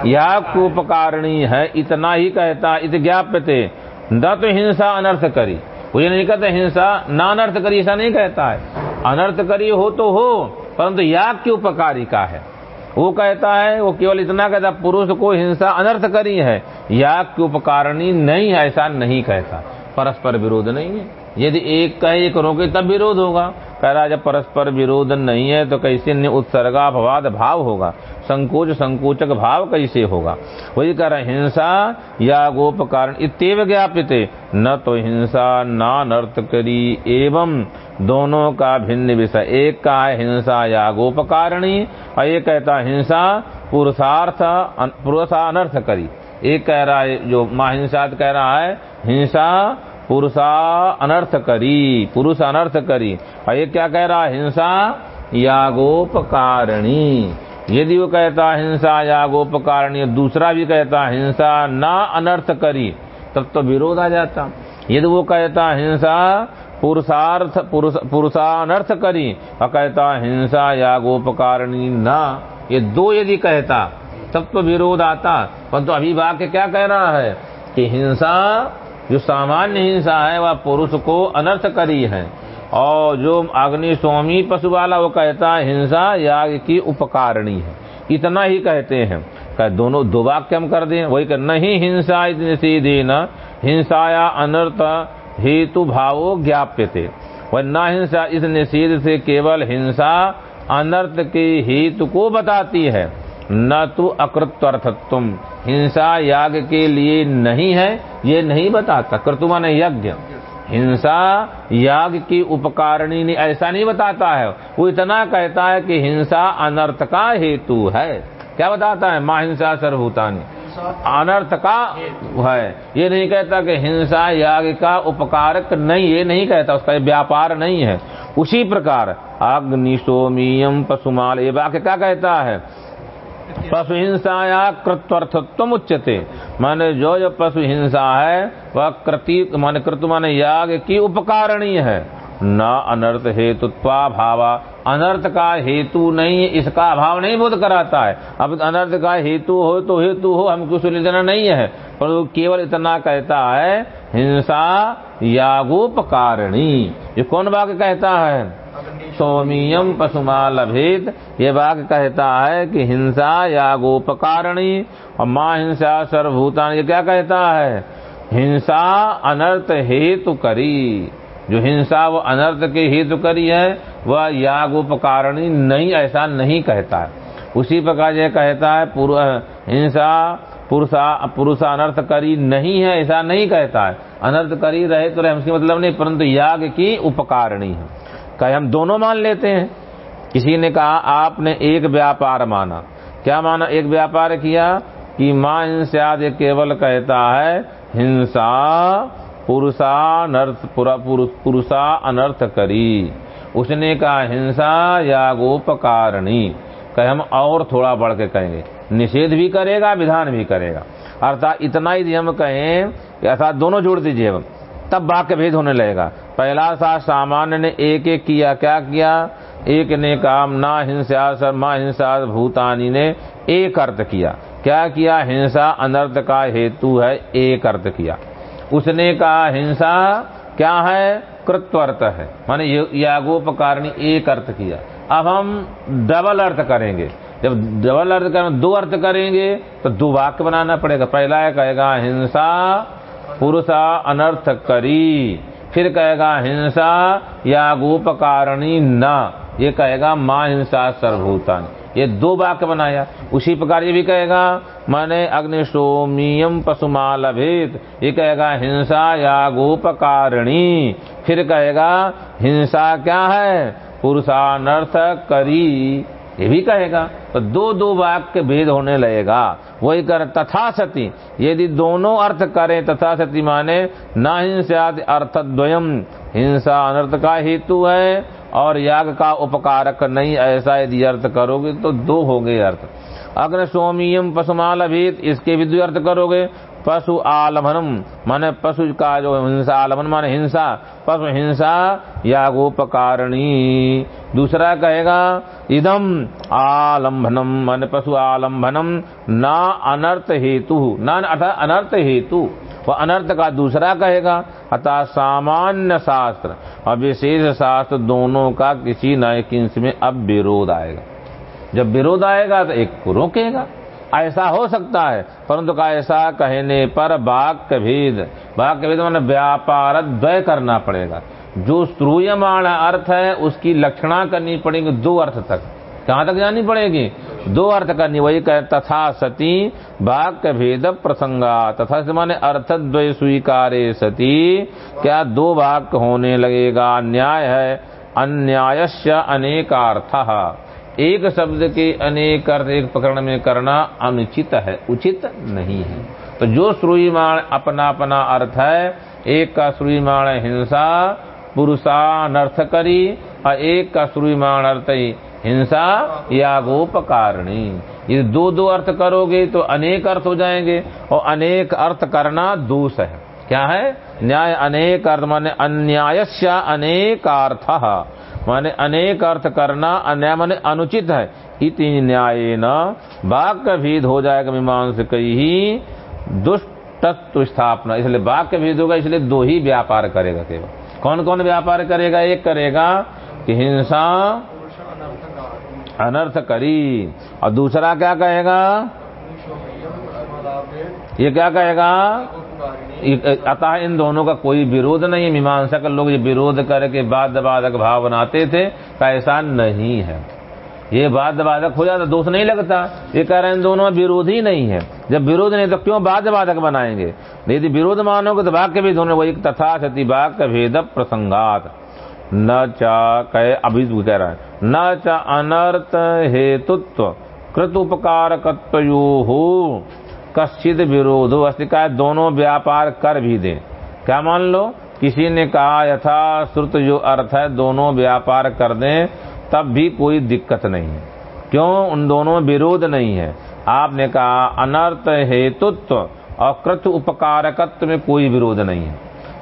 [SPEAKER 1] या कोपकारणी है, इतना ही कहता, इत ज्ञाप्य न तो हिंसा अनर्थ करी। ये नहीं कहते, हिंसा ना अनर्थ करी, ऐसा नहीं कहता है। अनर्थ करी हो तो हो, परंतु याग की उपकारिका है। वो कहता है, वो केवल इतना कहता पुरुष को हिंसा अनर्थ करी है। या उपकारणी नहीं है ऐसा नहीं कहता। परस्पर विरोध नहीं है। यदि एक कहे एक रोके, तब विरोध होगा। कह रहा जब परस्पर विरोध नहीं है तो कैसे उत्सर्गा भवाद भाव होगा? संकोच, संकोचक भाव कैसे होगा? वही कह रहे हिंसा या गोप कारण इतव ज्ञापित। न तो हिंसा, ना नर्त करी एवं दोनों का भिन्न विषय। एक का है हिंसा या गोपकारणी, और एक कहता हिंसा, पुरुषार्थ पुरुषानर्थ करी। एक कह रहा है, जो माँ हिंसा कह रहा है, हिंसा पुरुषा अनर्थ करी पुरुष अनर्थ करी और ये क्या कह रहा हिंसा यागोपकारणी। यदि वो कहता हिंसा यागोपकारणी दूसरा भी कहता हिंसा ना अनर्थ करी तब तो विरोध आ जाता। यदि वो कहता हिंसा पुरुषार्थ, पुरुषा अनर्थ करी और कहता हिंसा यागोपकारणी ना, ये दो यदि कहता, तब तो विरोध आता। परंतु तो अभी वाक्य क्या कह रहा है? कि हिंसा जो सामान्य हिंसा है, वह पुरुष को अनर्थ करी है। और जो अग्नि स्वामी पशु वाला वो कहता है, हिंसा याग की उपकारणी है। इतना ही कहते हैं। कह, दोनों दो वाक्य हम कर दें वही कर नहीं हिंसा इतनी सीधी न, हिंसाया अनर्थ हेतु भावो ज्ञाप्य थे वह न हिंसा इस निषेध से केवल हिंसा अनर्थ के हेतु को बताती है। न तो अकृत्यर्थत्व हिंसा याग के लिए नहीं है, ये नहीं बताता। कृतु ने यज्ञ। हिंसा याग की उपकारणी नहीं ऐसा नहीं बताता है। वो इतना कहता है कि हिंसा अनर्थ का हेतु है। क्या बताता है? माँ हिंसा सर्वभूतानी। अनर्थ का है। ये नहीं कहता कि हिंसा याग का उपकारक नहीं, ये नहीं कहता। उसका व्यापार नहीं है। उसी प्रकार अग्निशोमियम पशुमाल ये वाक्य क्या कहता है? पशु हिंसाया कृत्यर्थत्व उच्चते माने जो जो पशु हिंसा है, वह कृति, माने कृत माने याग की उपकारणीय है। न अनर्थ हेतुत्वा भावा। अनर्थ का हेतु नहीं, इसका अभाव नहीं बोध कराता है। अब अनर्थ का हेतु हो तो हेतु हो हमको सुलझना नहीं है। पर केवल इतना कहता है, हिंसा यागोपकारणी। ये कौन वाक्य कहता है? सोमियम पशुमाल भेद ये वाक्य कहता है कि हिंसा यागोपकारणी और माँ हिंसा सर्वभूतान, ये क्या कहता है? हिंसा अनर्थ हेतु करी। जो हिंसा वो अनर्थ के हेतु करी है, वह याग उपकारणी नहीं, ऐसा नहीं कहता है। उसी प्रकार यह कहता है हिंसा पुरुषा पुरुषा अनर्थ करी नहीं है, ऐसा नहीं कहता है। अनर्थ करी रहे तो रहे उसकी मतलब नहीं, परंतु याग की उपकारणी है। कहे हम दोनों मान लेते हैं। किसी ने कहा, आपने एक व्यापार माना। क्या माना? एक व्यापार किया कि माँ हिंसा केवल कहता है, हिंसा पुरुषा अनर्थ पुरुषा अनर्थ करी। उसने कहा, हिंसा यागोपकारणी। कहे, हम और थोड़ा बढ़ के कहेंगे। निषेध भी करेगा, विधान भी करेगा। अर्थात इतना ही हम कहें अर्थात दोनों जोड़ दीजिए, तब वाक्य भेद होने लगेगा। पहला सा सामान्य ने एक एक किया, क्या किया? एक ने काम ना हिंसा माँ हिंसा, भूतानी ने एक अर्थ किया। क्या किया? हिंसा अनर्थ का हेतु है, एक अर्थ किया। उसने कहा, हिंसा क्या है? कृत्वर्थ है। माने यागोपकारणी एक अर्थ किया। अब हम डबल अर्थ करेंगे। जब डबल अर्थ करें, दो अर्थ करेंगे तो दो वाक्य बनाना पड़ेगा। पहला कहेगा, हिंसा, पुरुषा अनर्थ करी। फिर कहेगा हिंसा या गोपकारणी न। ये कहेगा माँ हिंसा सर्वभूतान। ये दो वाक्य बनाया। उसी प्रकार ये भी कहेगा, मैंने अग्निशोमियम पशुमाल भेद ये कहेगा हिंसा या गोपकारणी फिर कहेगा, हिंसा क्या है? पुरुषानर्थ करी। ये भी कहेगा तो दो दो वाक्य भेद होने लगेगा। वही कर तथा सती यदि दोनों अर्थ करें तथा सती माने न अर्थ द्वयम हिंसा अनर्थ का हेतु है, और याग का उपकारक नहीं, ऐसा यदि अर्थ करोगे तो दो हो गए अर्थ। अग्न सोमियम पशुमाल भेद इसके भी अर्थ करोगे। पशु आलभनम, माने पशु का जो हिंसा, आलभन माने हिंसा। पशु हिंसा या गोपकारणी दूसरा कहेगा, इदम आलम्भनम, माने पशु आलम्भनम, ना अनर्थ हेतु, ना अनर्थ हेतु। वह अनर्थ का दूसरा कहेगा, अतः सामान्य शास्त्र, और विशेष शास्त्र दोनों का किसी न किसी में अब विरोध आएगा। जब विरोध आएगा तो एक को रोकेगा। ऐसा हो सकता है, परंतु का ऐसा कहने पर वाक्य भेद वाक्य भेद मान व्यापार, द्वय करना पड़ेगा। जो श्रूयमाण अर्थ है, उसकी लक्षणा करनी पड़ेगी दो अर्थ तक। कहाँ तक जानी पड़ेगी? दो अर्थ करनी, वही कह तथा सती, वाक्य भेद प्रसंगा। तथा माने अर्थ द्वय स्वीकारे सती। क्या दो वाक्य होने लगेगा? न्याय है। अन्यायस्य अनेकार्थ। एक शब्द के अनेक अर्थ एक प्रकरण में करना अनुचित है, उचित नहीं है। तो जो श्रुमान अपना अपना अर्थ है, एक का श्रुमान हिंसा पुरुषानर्थ करी और एक का श्रुमान अर्थ हिंसा या गोपकारणी। ये दो दो अर्थ करोगे तो अनेक अर्थ हो जाएँगे और अनेक अर्थ करना दोष है। क्या है? न्याय अनेक अर्थ, माने अन्याय अन्यायस्य अनेकार्थ। माने अनेक अर्थ करना अन्याय, माने अनुचित है। इति न्याय न वाक्य भेद हो जाएगा मीमांस ही दुष्ट स्थापना, इसलिए वाक्य भेद होगा, इसलिए दो ही व्यापार करेगा केवल। कौन कौन व्यापार करेगा? एक करेगा कि हिंसा, अनर्थ करी। और दूसरा क्या कहेगा? ये क्या कहेगा? अतः इन दोनों का कोई विरोध नहीं। मीमांसा के लोग ये विरोध करके बाद बाधक भाव बनाते थे का ऐसा नहीं है। ये बाद बाधक हो जाता, दोष नहीं लगता। ये कह रहे हैं दोनों में विरोध ही नहीं है। जब विरोध नहीं तो क्यों बाद बाधक बनाएँगे? यदि विरोध मानोगे तो वाक्य भी दोनों वही तथा सती वाक्य भेद प्रसंगात। न चा कहे, अभी कह रहा है, न च अनर्थ हेतुत्व कृत उपकारकत्वयो हो कश्चित विरोधो। अस्थि का दोनों व्यापार कर भी दे। क्या मान लो? किसी ने कहा यथा श्रुत जो अर्थ है, दोनों व्यापार कर दें। तब भी कोई दिक्कत नहीं है। क्यों? उन दोनों में विरोध नहीं है। आपने कहा, अनर्थ हेतुत्व और कृत उपकारकत्व में कोई विरोध नहीं है।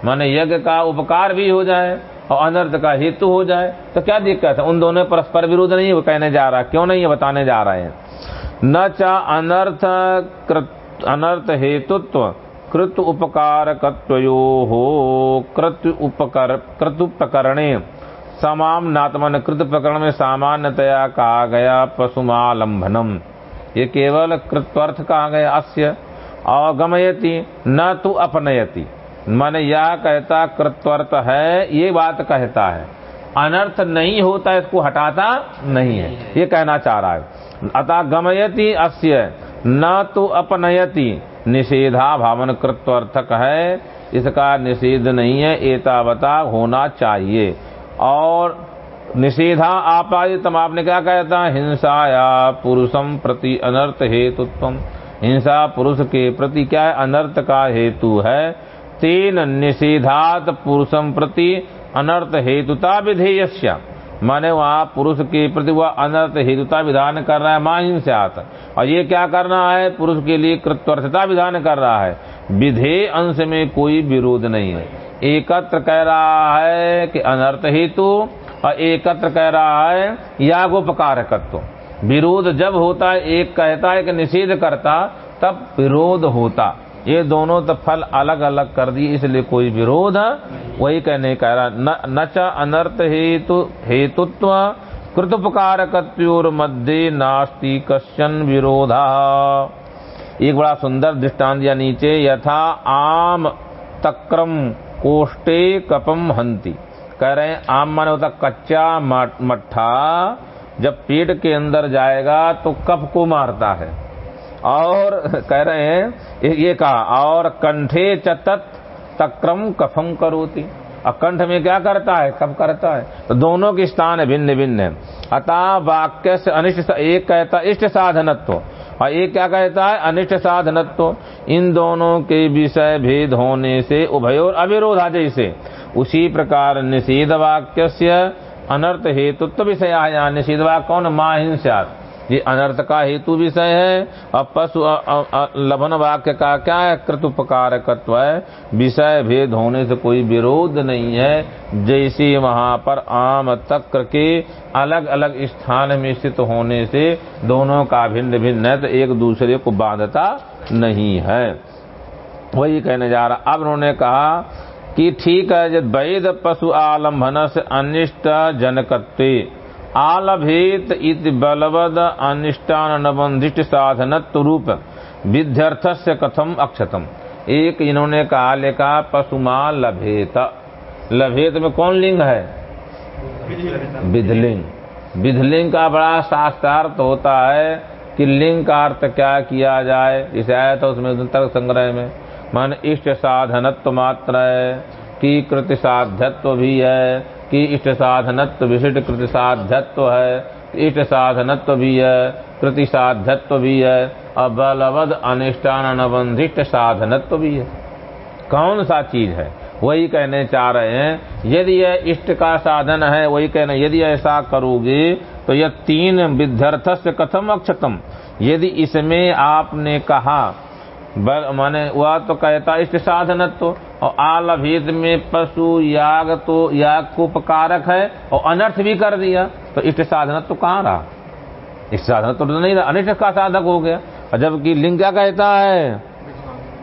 [SPEAKER 1] माने यज्ञ का उपकार भी हो जाए और अनर्थ का हेतु हो जाए तो क्या दिक्कत है? उन दोनों परस्पर विरोध नहीं है कहने जा रहा क्यों नहीं है? बताने जा रहे हैं। न चा अनर्थ कृत, अनर्थ हेतुत्व, कृत उपकारकत्वयो हो कृत उपकर, कृत उपकरणे। समाम नात्मन कृत प्रकरण में सामान्यतया कहा गया पशुमालंबनम। ये केवल कृत्वर्थ कहा गया अस्य अवगमयति न तो अपनयति। मन यह कहता कृत्वर्थ है, ये बात कहता है। अनर्थ नहीं होता, इसको हटाता नहीं है। ये कहना चाह रहा है। अतः गमयति अस्य, न तो अपनयति। निषेधा भावन कृत्वर्थक है इसका निषेध नहीं है, एतावता होना चाहिए। और निषेधा आपादितम आपने क्या कहता था? हिंसाया पुरुषम प्रति अनर्थ हेतुत्व। हिंसा पुरुष के प्रति क्या है? अनर्थ का हेतु है। तेन निषेधात पुरुषम प्रति अनर्थ हेतुता विधेयस्य। माने वहाँ पुरुष के प्रति वह अनर्थ हेतुता विधान कर रहा है माँ हिंसात और ये क्या करना है? पुरुष के लिए कृत्यर्थता विधान कर रहा है। विधेय अंश में कोई विरोध नहीं है। एकत्र कह रहा है कि अनर्थ हेतु और एकत्र कह रहा है यागोपकारकत्व। विरोध जब होता है एक कहता है कि निषेध करता तब विरोध होता। ये दोनों तो फल अलग अलग कर दिए इसलिए कोई विरोध वही कहने कह रहा। न, च अनर्थ हेतु हेतुत्व कृतुपकारकत्योर मध्य नास्ति कश्चन विरोधा। एक बड़ा सुंदर दृष्टांत या नीचे यथा आम तक्रम कोष्टे कपम हंती कह रहे हैं, आम माने होता कच्चा मट्ठा जब पेट के अंदर जाएगा तो कप को मारता है। और कह रहे हैं, ये कहा, और कंठे चतत तक्रम कफम करोती। और कंठ में क्या करता है? कब करता है। तो दोनों के स्थान भिन्न भिन्न है। अतः वाक्य से अनिष्ट एक कहता इष्ट साधनत्व। और एक क्या कहता है? अनिष्ट साधनत्व। इन दोनों के विषय भेद होने से उभयोर अविरोधा जैसे। उसी प्रकार निषेध वाक्य से अनर्थ हेतुत्व विषय। आया निषेध वाक्य कौन? माँ हिंसा ये अनर्थ का हेतु विषय है। और पशु लभन वाक्य का क्या है? कृतुपकारकत्व है। विषय भेद होने से कोई विरोध नहीं है। जैसे वहाँ पर आम तक्र के अलग अलग स्थान में स्थित होने से दोनों का भिन्न भिन्न तो एक दूसरे को बांधता नहीं है। वही कहने जा रहा, अब उन्होंने कहा कि ठीक है, जब वैद पशु आलम्भन से अनिष्ट जनकत्व आलभेत इति बलवद अनिष्टान नबंधिष्ट साधनत्व रूप। विध्यर्थ से कथम अक्षतम। एक इन्होंने कहा, लेखा, पशुमा लभेत। लभेत में कौन लिंग है? विधलिंग। विधलिंग का बड़ा शास्त्रार्थ होता है कि लिंग का अर्थ क्या किया जाए। इसे आया था उसमें तर्क संग्रह में। मन इष्ट साधनत्व मात्र है। की कृति साध्यत्व भी है। कि इष्ट साधनत्व विशिष्ट कृति साध्यत्व है इष्ट साधनत्व भी है, कृति साध्यत्व भी है और बलवद अनिष्टान साधनत्व भी है। कौन सा चीज़ है? वही कहने चाह रहे हैं, यदि यह इष्ट का साधन है, वही कहना, यदि ऐसा करोगे तो यह तीन विध्यर्थ कथम अक्षतम। यदि इसमें आपने कहा माने वह तो कहता, इष्ट साधनत्व और आल भेद में पशु याग तो याग को उपकारक है, और अनर्थ भी कर दिया तो इष्ट साधनत्व तो कहाँ रहा? इष्ट साधन तो नहीं रहा, अनिष्ट का साधक हो गया। और जबकि लिंग क्या कहता है?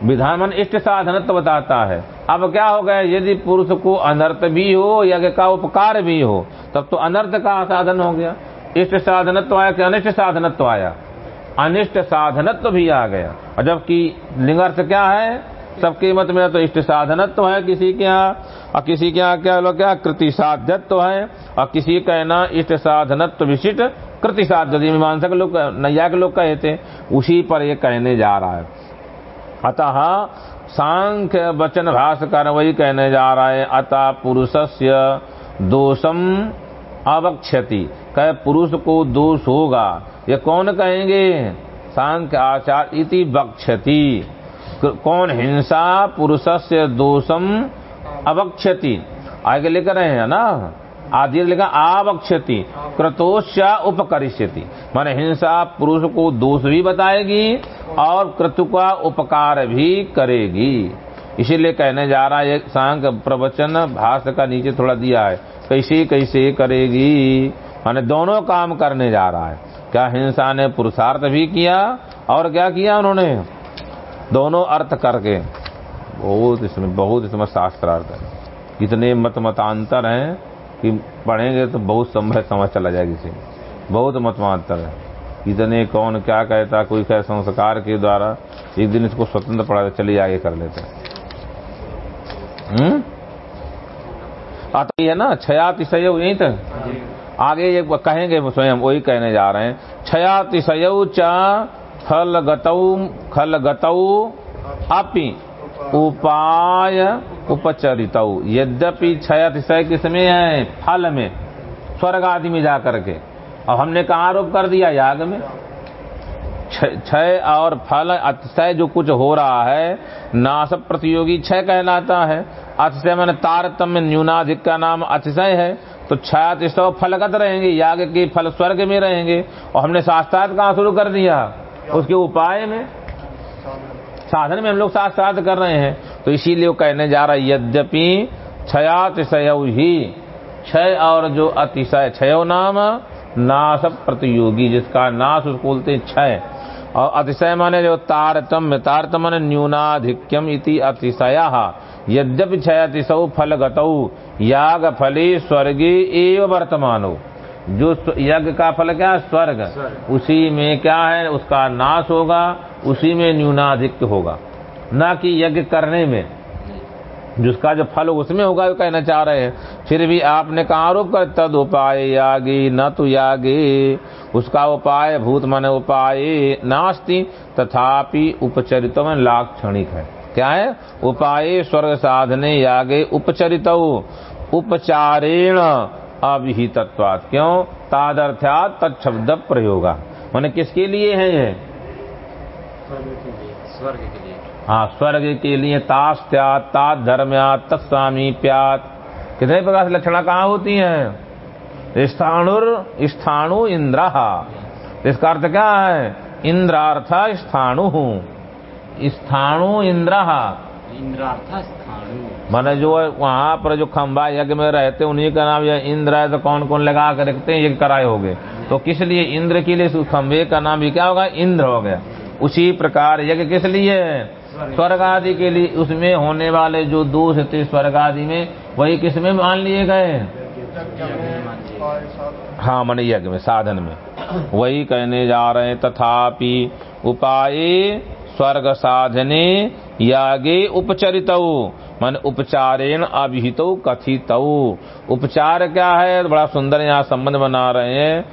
[SPEAKER 1] विधान। मन इष्ट साधनत्व बताता है। अब क्या हो गया, यदि पुरुष को अनर्थ भी हो, यज्ञ का उपकार भी हो, तब तो अनर्थ का साधन हो गया। इष्ट साधनत्व आया कि अनिष्ट साधनत्व आया? अनिष्ट साधनत्व भी आ गया। और जबकि लिंगार्थ क्या है? सबके मत में तो इष्ट साधनत्व है किसी के यहाँ, और किसी के यहाँ क्या क्या कृति साध्यत्व है? और किसी का ना इष्ट साधनत्व विशिष्ट कृति साध्य मीमांसक लोग नैया के लोग कहे थे उसी पर ये कहने जा रहा है। अतः सांख्य वचन भाषकर वही कहने जा रहा है, अतः पुरुषस्य दोषम अवक्षति। कह पुरुष को दोष होगा ये कौन कहेंगे? सांख्य आचार इति बक्षति कौन हिंसा पुरुषस्य दोषम अवक्षति आगे लेकर रहे हैं ना? आदि लिखा आवक्षति क्रतोष्या उपकरिष्यति। माने हिंसा पुरुष को दोष भी बताएगी और क्रतु का उपकार भी करेगी। इसीलिए कहने जा रहा है सांग प्रवचन भाष का नीचे थोड़ा दिया है। कैसे कैसे करेगी? माने दोनों काम करने जा रहा है। क्या हिंसा ने पुरुषार्थ भी किया और क्या किया उन्होंने? दोनों अर्थ करके। बहुत इसमें बहुत इसमें शास्त्रार्थ है। कितने मत मतांतर हैं कि पढ़ेंगे तो बहुत समय समझ चला जाएगी इसे। बहुत मतमांतर है। इतने कौन क्या कहता, कोई कह संस्कार के द्वारा, एक दिन इसको स्वतंत्र पढ़ा चलिए आगे कर लेते हैं। हम्म? आता है ना, छयातिशय, यही तो आगे एक कहेंगे स्वयं, वही कहने जा रहे हैं। छयातिशय च फल गतौ खल गतौ अपि उपाय उपचरित। यद्यपि छय अतिशय किसमें है? फल में। स्वर्ग आदि में जाकर के। और हमने कहा आरोप कर दिया याग में। क्षय और फल, अतिशय जो कुछ हो रहा है, नाश प्रतियोगी क्षय कहलाता है। अतिशय मैंने तारतम्य न्यूनाधिक का नाम अतिशय है। तो छय अतिशय फलगत रहेंगे, याग के फल स्वर्ग में रहेंगे। और हमने शास्त्रार्थ कहा शुरू कर दिया? उसके उपाय में। साधन में हम लोग शास्त्रार्थ कर रहे हैं। तो इसीलिए वो कहने जा रहा है, यद्यपि क्षयातिशय ही। क्षय और जो अतिशय, क्षय नाम नाश प्रतियोगी जिसका नाश उसको बोलते क्षय। और अतिशय माने जो तारतम्य तारतम माने न्यूनाधिक्यम इति अतिशय। यद्यपि क्षय अतिशय फल गतौ याग फली स्वर्गी एव वर्तमानो। जो यज्ञ का फल क्या? है स्वर्ग। उसी में क्या है? उसका नाश होगा उसी में न्यूनाधिक होगा। ना कि यज्ञ करने में। जिसका जो फल उसमें होगा कहना चाह रहे हैं, फिर भी आपने कहा आरोप कर तद उपाय यागी? न तो यागे। उसका उपाय, भूत मन उपाय, नास्ती, तथापि उपचरित में लाक्षणिक है। क्या है? उपाय, स्वर्ग साधने यागे उपचरित। उपचारेण अभिहितत्वात। क्यों? तादर्थ्यात तत्शब्द प्रयोगा। मैंने किसके लिए है ये?
[SPEAKER 2] स्वर्ग
[SPEAKER 1] हाँ स्वर्ग के लिए तास्त्यात तात धर्म्यात तत्स्वामी प्यात कितने प्रकार से लक्षणा कहाँ होती हैं? स्थाणुर स्थाणु इंद्र इसका अर्थ क्या है? इंद्रार्थ स्थाणु स्थाणु इंद्र
[SPEAKER 2] इंद्रार्थ स्थाणु
[SPEAKER 1] मैंने जो वहाँ पर जो खंबा यज्ञ में रहते उन्हीं का नाम यह इंद्र है तो कौन कौन लगा कर रखते हैं यज्ञ कराए हो गए तो किस लिए? इंद्र के लिए उस खंबे का नाम भी क्या होगा? इंद्र हो गया। उसी प्रकार यज्ञ किस लिए? स्वर्ग आदि के लिए उसमें होने वाले जो दोष थे स्वर्ग आदि में, वही किसमें मान लिए गए? हाँ मन यज्ञ में, साधन में। वही कहने जा रहे हैं, तथापि उपाय स्वर्ग साधने यागे उपचरित। मन उपचारेण अभिहित कथित। उपचार क्या है? बड़ा सुंदर यहाँ संबंध बना रहे हैं।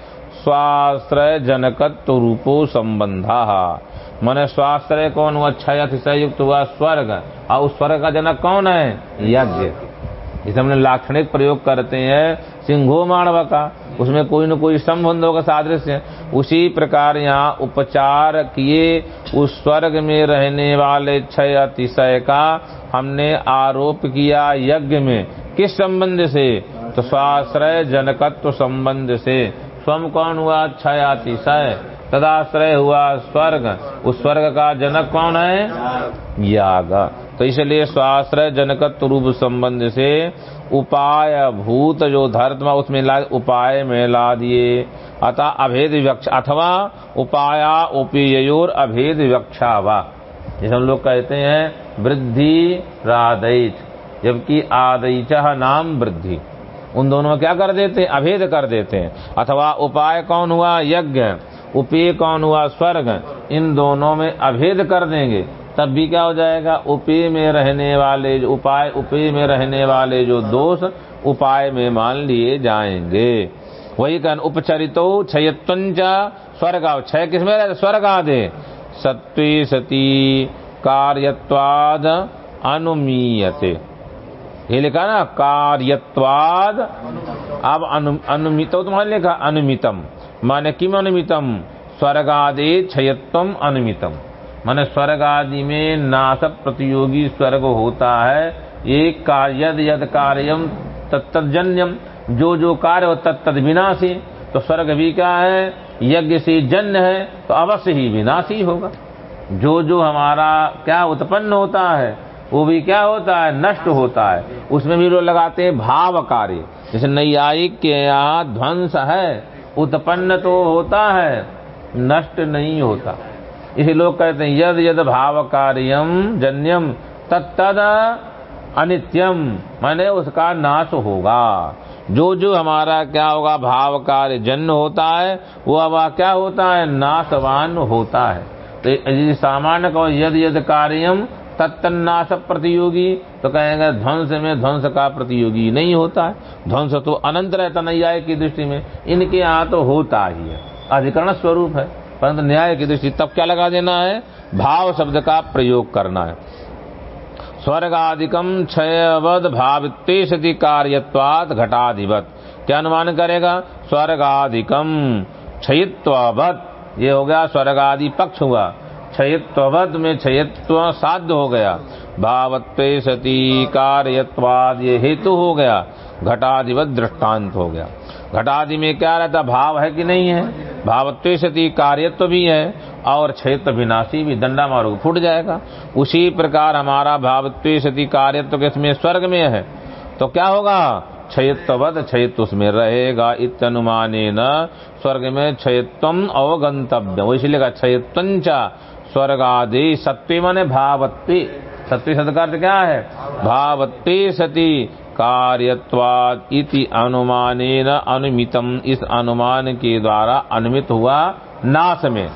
[SPEAKER 1] स्वाश्रय जनकत्व रूपो संबंधा। मन स्वाश्रय कौन हुआ क्षय अतिशय युक्त हुआ स्वर्ग। और उस स्वर्ग का जनक कौन है? यज्ञ। जिसे हमने लाक्षणिक प्रयोग करते हैं सिंहो मानव का। उसमें कोई न कोई संबंध होगा सादृश्य उसी प्रकार यहाँ उपचार किए उस स्वर्ग में रहने वाले क्षय अतिशय का हमने आरोप किया यज्ञ में। किस संबंध से? तो स्वाश्रय जनकत्व संबंध से। स्वम कौन हुआ? क्षय अतिशय। तदाश्रय हुआ स्वर्ग। उस स्वर्ग का जनक कौन है? याग। तो इसलिए स्वाश्रय जनकत्व रूप संबंध से उपाय भूत जो धर्म उसमें ला, उपाय में ला दिए। अतः अभेद विवक्ष, अथवा उपाया उपेयोर अभेद विवक्षा वा जैसे हम लोग कहते हैं वृद्धि रादैच जबकि आदैच नाम वृद्धि। उन दोनों क्या कर देते अभेद कर देते हैं। अथवा उपाय कौन हुआ? यज्ञ। उपेय कौन हुआ? स्वर्ग। इन दोनों में अभेद कर देंगे। तब भी क्या हो जाएगा? उपेय में रहने वाले जो उपाय उपेय में रहने वाले जो दोष, उपाय में मान लिए जाएँगे। वही कहन उपचरितो क्षयत्वंच स्वर्ग क्षय किसमें रहता? स्वर्ग आदे सत्वे सती कार्यत्वाद अनुमीयते। ये लिखा ना कार्यत्वाद अब अनु, अनुमित तो तुम्हारे लिखा अनुमितम। माने किम अनुमितम? स्वर्गादि क्षयत्वम अनुमितम। माने स्वर्ग आदि में नाश प्रतियोगी स्वर्ग होता है। एक कार्य यद यद कार्यम तत्तजन्यम जो जो कार्य हो तत्त विनाशी तो स्वर्ग भी क्या है? यज्ञ से जन्य है तो अवश्य ही विनाशी होगा। जो जो हमारा क्या उत्पन्न होता है वो भी क्या होता है? नष्ट होता है। उसमें भी लोग लगाते हैं भाव कार्य जैसे नैयायिक के यहाँ ध्वंस है, उत्पन्न तो होता है, नष्ट नहीं होता। इसे लोग कहते हैं, यद यद भाव कार्यम जन्यम तत्तद अनित्यम माने उसका नाश होगा। जो जो हमारा क्या होगा भाव कार्य जन्म होता है, वो अब क्या होता है? नाशवान होता है। तो सामान्य कहो, यद यद कार्यम तत्नाश प्रतियोगी तो कहेंगे ध्वंस में ध्वंस का प्रतियोगी नहीं होता है। ध्वंस तो अनंत रहता न्याय की दृष्टि में। इनके यहाँ तो होता ही है। अधिकरण स्वरूप है। परंतु न्याय की दृष्टि तब क्या लगा देना है? भाव शब्द का प्रयोग करना है। स्वर्गादिकम क्षयवद भावित्ते सति कार्यत्वाद घटाधिवत। क्या अनुमान करेगा? स्वर्गादिकम क्षयित्ववत। ये हो गया स्वर्गादि पक्ष हुआ। क्षयत्ववत में क्षयत्व साध्य हो गया। भावत्व सती कार्यत्वाद ये हेतु हो गया। घटाधिवत दृष्टांत हो गया। घटादि में क्या रहता? भाव है कि नहीं है? भावत्व सती कार्यत्व भी है और क्षेत्र विनाशी भी। दंडा मारो, फूट जाएगा। उसी प्रकार हमारा भावत्व सती कार्यत्व किसमें स्वर्ग में है। तो क्या होगा? क्षयत्वद क्षयत्व उसमें रहेगा। इतनुमाने न स्वर्ग में क्षयत्व अवगंतव्य इसलिए कहा क्षयत्वंचा स्वर्ग आदि सत्वे माने भावत्वे सत्वे अर्थ क्या है? भावत्वे सती कार्यत्वाद इति अनुमानेन अनुमितम। इस अनुमान के द्वारा अनुमित हुआ नाश में।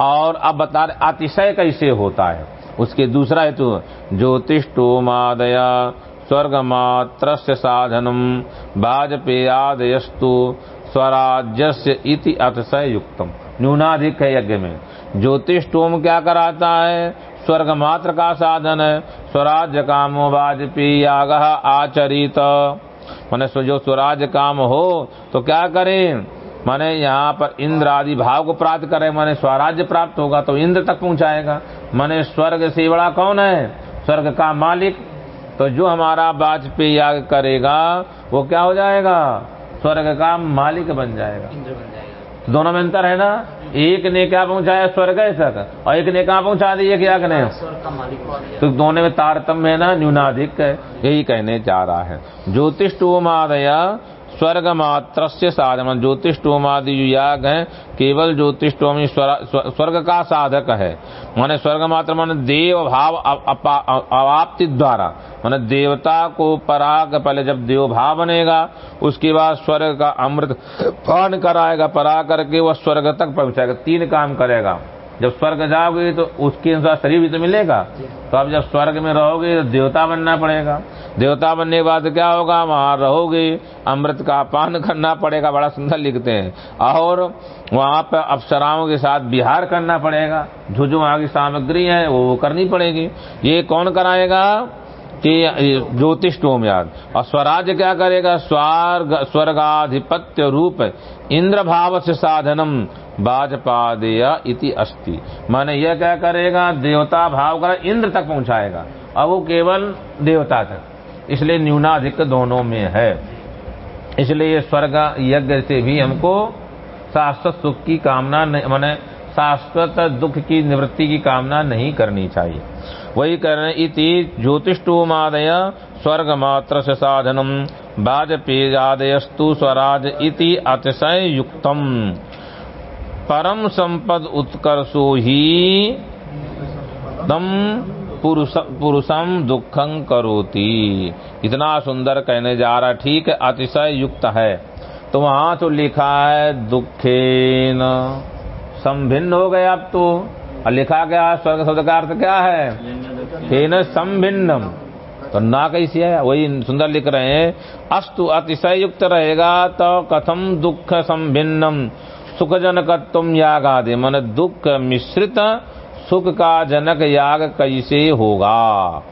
[SPEAKER 1] और अब बता रहे, अतिशय कैसे होता है? उसके दूसरा हेतु ज्योतिषो मादया स्वर्ग मात्र साधनम वाजपेयादयस्तु स्वराज्य इति अतिशय युक्तम। न्यूनाधिक है यज्ञ में। ज्योतिषोम क्या कराता है? स्वर्ग मात्र का साधन है। स्वराज्य कामो वाजपेयी याग आचरित। मैंने जो स्वराज्य काम हो तो क्या करें? माने यहाँ पर इंद्र आदि भाव को प्राप्त करे। माने स्वराज्य प्राप्त होगा तो इंद्र तक पहुँचाएगा। माने स्वर्ग से बड़ा कौन है? स्वर्ग का मालिक। तो जो हमारा वाजपेयी याग करेगा वो क्या हो जाएगा? स्वर्ग का मालिक बन जाएगा।
[SPEAKER 2] इंद्र बन जाएगा।
[SPEAKER 1] दोनों में अंतर है ना? एक ने क्या पहुँचाया? स्वर्ग तक और एक ने कहा पहुँचा दी?
[SPEAKER 2] क्या कहने
[SPEAKER 1] तो दोनों में तारतम्य है ना, न्यूनाधिक है। यही कहने जा रहा है। ज्योतिषोमादया स्वर्ग मात्र से साधन ज्योतिषोमादि जो याग है केवल ज्योतिषोमी स्वर्ग का साधक है। माने स्वर्ग मात्र माने देव भाव अवाप्ति द्वारा। माने देवता को पराग पहले जब देव भाव बनेगा उसके बाद स्वर्ग का अमृत पान कराएगा परा करके वह स्वर्ग तक पहुंचाएगा तीन काम करेगा। जब स्वर्ग जाओगे तो उसके अनुसार शरीर भी तो मिलेगा। तो अब जब स्वर्ग में रहोगे तो देवता बनना पड़ेगा। देवता बनने के बाद क्या होगा? वहाँ रहोगे। अमृत का पान करना पड़ेगा। बड़ा सुंदर लिखते हैं। और वहाँ पर अप्सराओं के साथ बिहार करना पड़ेगा। जो जो वहाँ की सामग्री है, वो वो करनी पड़ेगी। ये कौन कराएगा? कि ज्योतिष टोम याद और स्वराज्य क्या करेगा? स्वर्ग, स्वर्गाधिपत्य रूप इंद्र भाव से साधनम बाजपादेय इति अस्ति। माने यह क्या करेगा? देवता भाव कर इंद्र तक पहुंचाएगा। और वो केवल देवता तक। इसलिए न्यूनाधिक दोनों में है। इसलिए ये स्वर्ग यज्ञ से भी हमको शाश्वत सुख की कामना मैंने शाश्वत दुख की निवृत्ति की कामना नहीं करनी चाहिए। वही कह रहे इति ज्योतिषोमादय स्वर्ग मात्र से साधनम, वाजपेयादयस्तु स्वराज इति अतिशय युक्तम परम संपद उत्कर्षो ही दम पुरुष पुरुषम दुखं करोति। इतना सुंदर कहने जा रहा, ठीक है, अतिशय युक्त है। तो वहाँ तो लिखा है दुखेन। संभिन्न हो गए अब तो। और लिखा गया स्वर्ग शब्द का अर्थ क्या है? संभिन्नम। तो ना कैसी है वही सुंदर लिख रहे हैं, अस्तु अतिशय युक्त रहेगा तो कथम दुख संभिन्नम। सुख जनक तुम याग आदि मन दुख मिश्रित सुख का जनक याग कैसे होगा?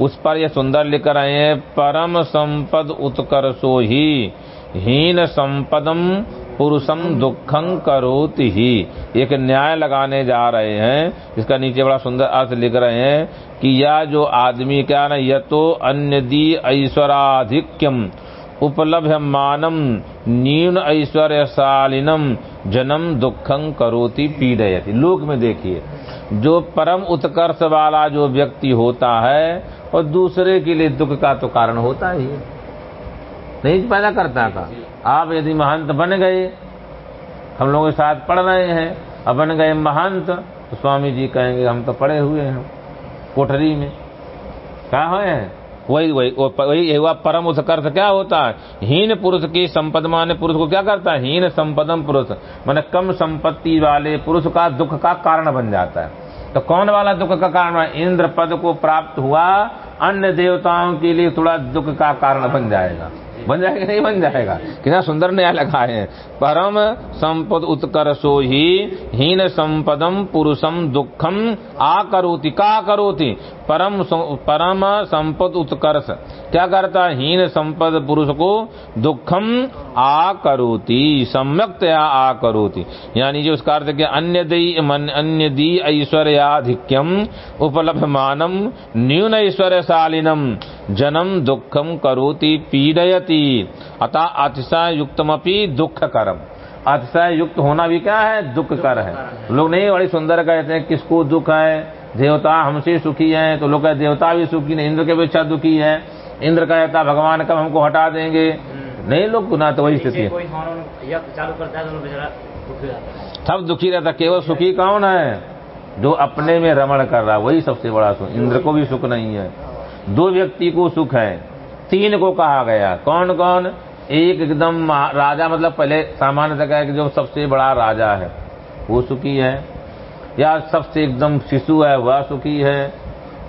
[SPEAKER 1] उस पर ये सुंदर लिख रहे हैं, परम संपद उत्कर्षो ही हीन संपदम पुरुषम दुखं करोति ही। एक न्याय लगाने जा रहे हैं, इसका नीचे बड़ा सुंदर अर्थ लिख रहे हैं कि यह जो आदमी क्या ना यह तो अन्य दी ऐश्वराधिक्यम। उपलब्ध मानम न्यून ऐश्वर्यशालिनम जन्म दुखं करोति पीड़यति। लोक में देखिए, जो परम उत्कर्ष वाला जो व्यक्ति होता है, और दूसरे के लिए दुख का तो कारण होता ही नहीं पैदा करता का आप यदि महंत बन गए, हम लोगों के साथ पढ़ रहे हैं, अब बन गए महंत तो स्वामी जी कहेंगे, हम तो पढ़े हुए हैं, कोठरी में। क्या है? वही वही वही हुआ परम उत्कर्ष क्या होता है? हीन पुरुष की संपद माने पुरुष को क्या करता है? हीन संपदम पुरुष। माने कम संपत्ति वाले पुरुष का दुख का कारण बन जाता है। तो कौन वाला दुख का कारण इंद्र पद को प्राप्त हुआ, अन्य देवताओं के लिए थोड़ा दुख का कारण बन जाएगा। बन जाएगा, नहीं बन जाएगा। कितना सुंदर न्याय लगा है। परम संपद उत्कर्षो ही हीन संपदम पुरुषम दुखम आकरोति का करोति? परम परम संपद उत्कर्ष क्या करता हीन संपद पुरुष को दुखम आकरोति सम्यक्तया आकरोति यानी जो उसका अर्थ अन्य दी अन्य दी ऐश्वर्याधिक्यम उपलब्ध मानम न्यून ऐश्वर्यशालिनम, जनम दुखम करोति, पीडयति अतः अतिशय युक्तमपि दुख करम अतिशय युक्त होना भी क्या है? दुख कर है। लोग नहीं बड़ी सुंदर कहते हैं किसको दुख है? देवता हमसे सुखी है तो लोग कहते देवता भी सुखी नहीं इंद्र के भी अच्छा दुखी है। इंद्र कहता भगवान कब हमको हटा देंगे? नहीं लोग ना तो वही स्थिति
[SPEAKER 2] चालू करता है तो बेचारा दुखी रहता है।
[SPEAKER 1] सब दुखी रहता केवल सुखी कौन है? जो अपने में रमण कर रहा है वही सबसे बड़ा सुख। इंद्र को भी सुख नहीं है। दो व्यक्ति को सुख है। तीन को कहा गया। कौन कौन? एक एकदम राजा मतलब पहले सामान्य कहा कि जो सबसे बड़ा राजा है, वो सुखी है। या सबसे एकदम शिशु है, वह सुखी है।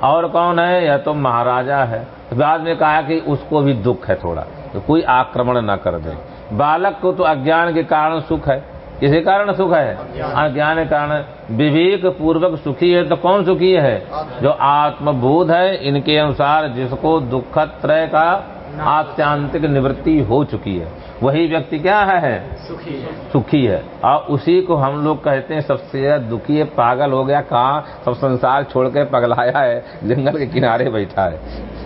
[SPEAKER 1] और कौन है? या तो महाराजा है। बाद में कहा कि उसको भी दुख है थोड़ा तो कोई आक्रमण न कर दे। बालक को तो अज्ञान के कारण सुख है। किसी कारण सुख है। अज्ञान के कारण विवेक पूर्वक सुखी है तो कौन सुखी है? जो आत्मबोध है इनके अनुसार जिसको दुख त्रय का आत्यांतिक निवृत्ति हो चुकी है। वही व्यक्ति क्या है।
[SPEAKER 2] सुखी है।
[SPEAKER 1] सुखी है। और उसी को हम लोग कहते हैं सबसे ज़्यादा दुखी है पागल हो गया कहाँ सब संसार छोड़ के पगलाया है जंगल के किनारे बैठा है।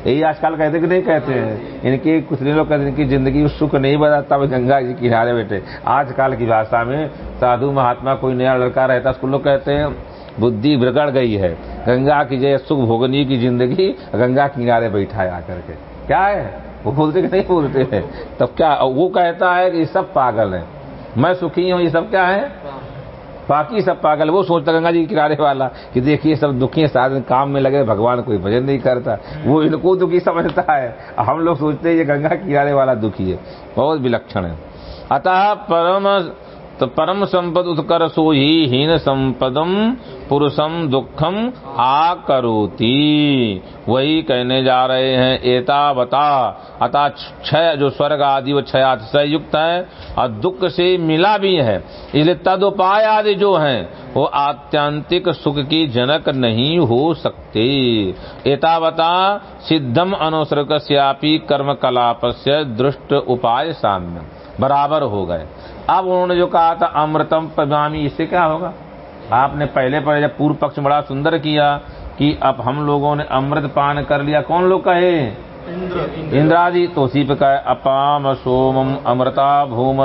[SPEAKER 1] यही आजकल कहते कि नहीं कहते हैं। इनकी कुछ नहीं लोग कहते हैं इनकी ज़िंदगी सुख नहीं बना, तब गंगा जी किनारे बैठे। आजकल की भाषा में साधु महात्मा कोई नया लड़का रहता, उसको लोग कहते हैं, बुद्धि बिगड़ गई है। गंगा की जय, सुख भोगनी की ज़िंदगी गंगा किनारे बैठा है आकर के। क्या है? वो बोलते कि नहीं बोलते हैं। तब क्या, वो कहता है कि ये सब पागल है। मैं सुखी हूँ, ये सब क्या है? बाकी सब पागल, वो सोचता गंगा जी किनारे वाला कि देखिए, सब दुखी साधन काम में लगे, भगवान कोई भजन नहीं करता। वो इनको दुखी समझता है। हम लोग सोचते हैं, ये गंगा किनारे वाला दुखी है। बहुत विलक्षण है। अतः परम तो परम संपद उत्कर्षो ही हीन संपदम, पुरुषम दुखम आकरोति। वही कहने जा रहे हैं, एतावता। अतः क्षय, जो स्वर्ग आदि, वो क्षय युक्त है, और दुख से मिला भी है। इसलिए तद उपाय आदि जो हैं, वो आत्यांतिक सुख की जनक नहीं हो सकते। एतावता, सिद्धम अनुसर्ग कर्म कलाप से दृष्ट उपाय साम्य बराबर हो गए। अब उन्होंने जो कहा था अमृतम पदामी इससे क्या होगा? आपने पहले पहले जब पूर्व पक्ष बड़ा सुंदर किया कि अब हम लोगों ने अमृत पान कर लिया। कौन लोग कहे? इंद्रादि तो उसी पे कहे अपाम सोमम अमृता भूम।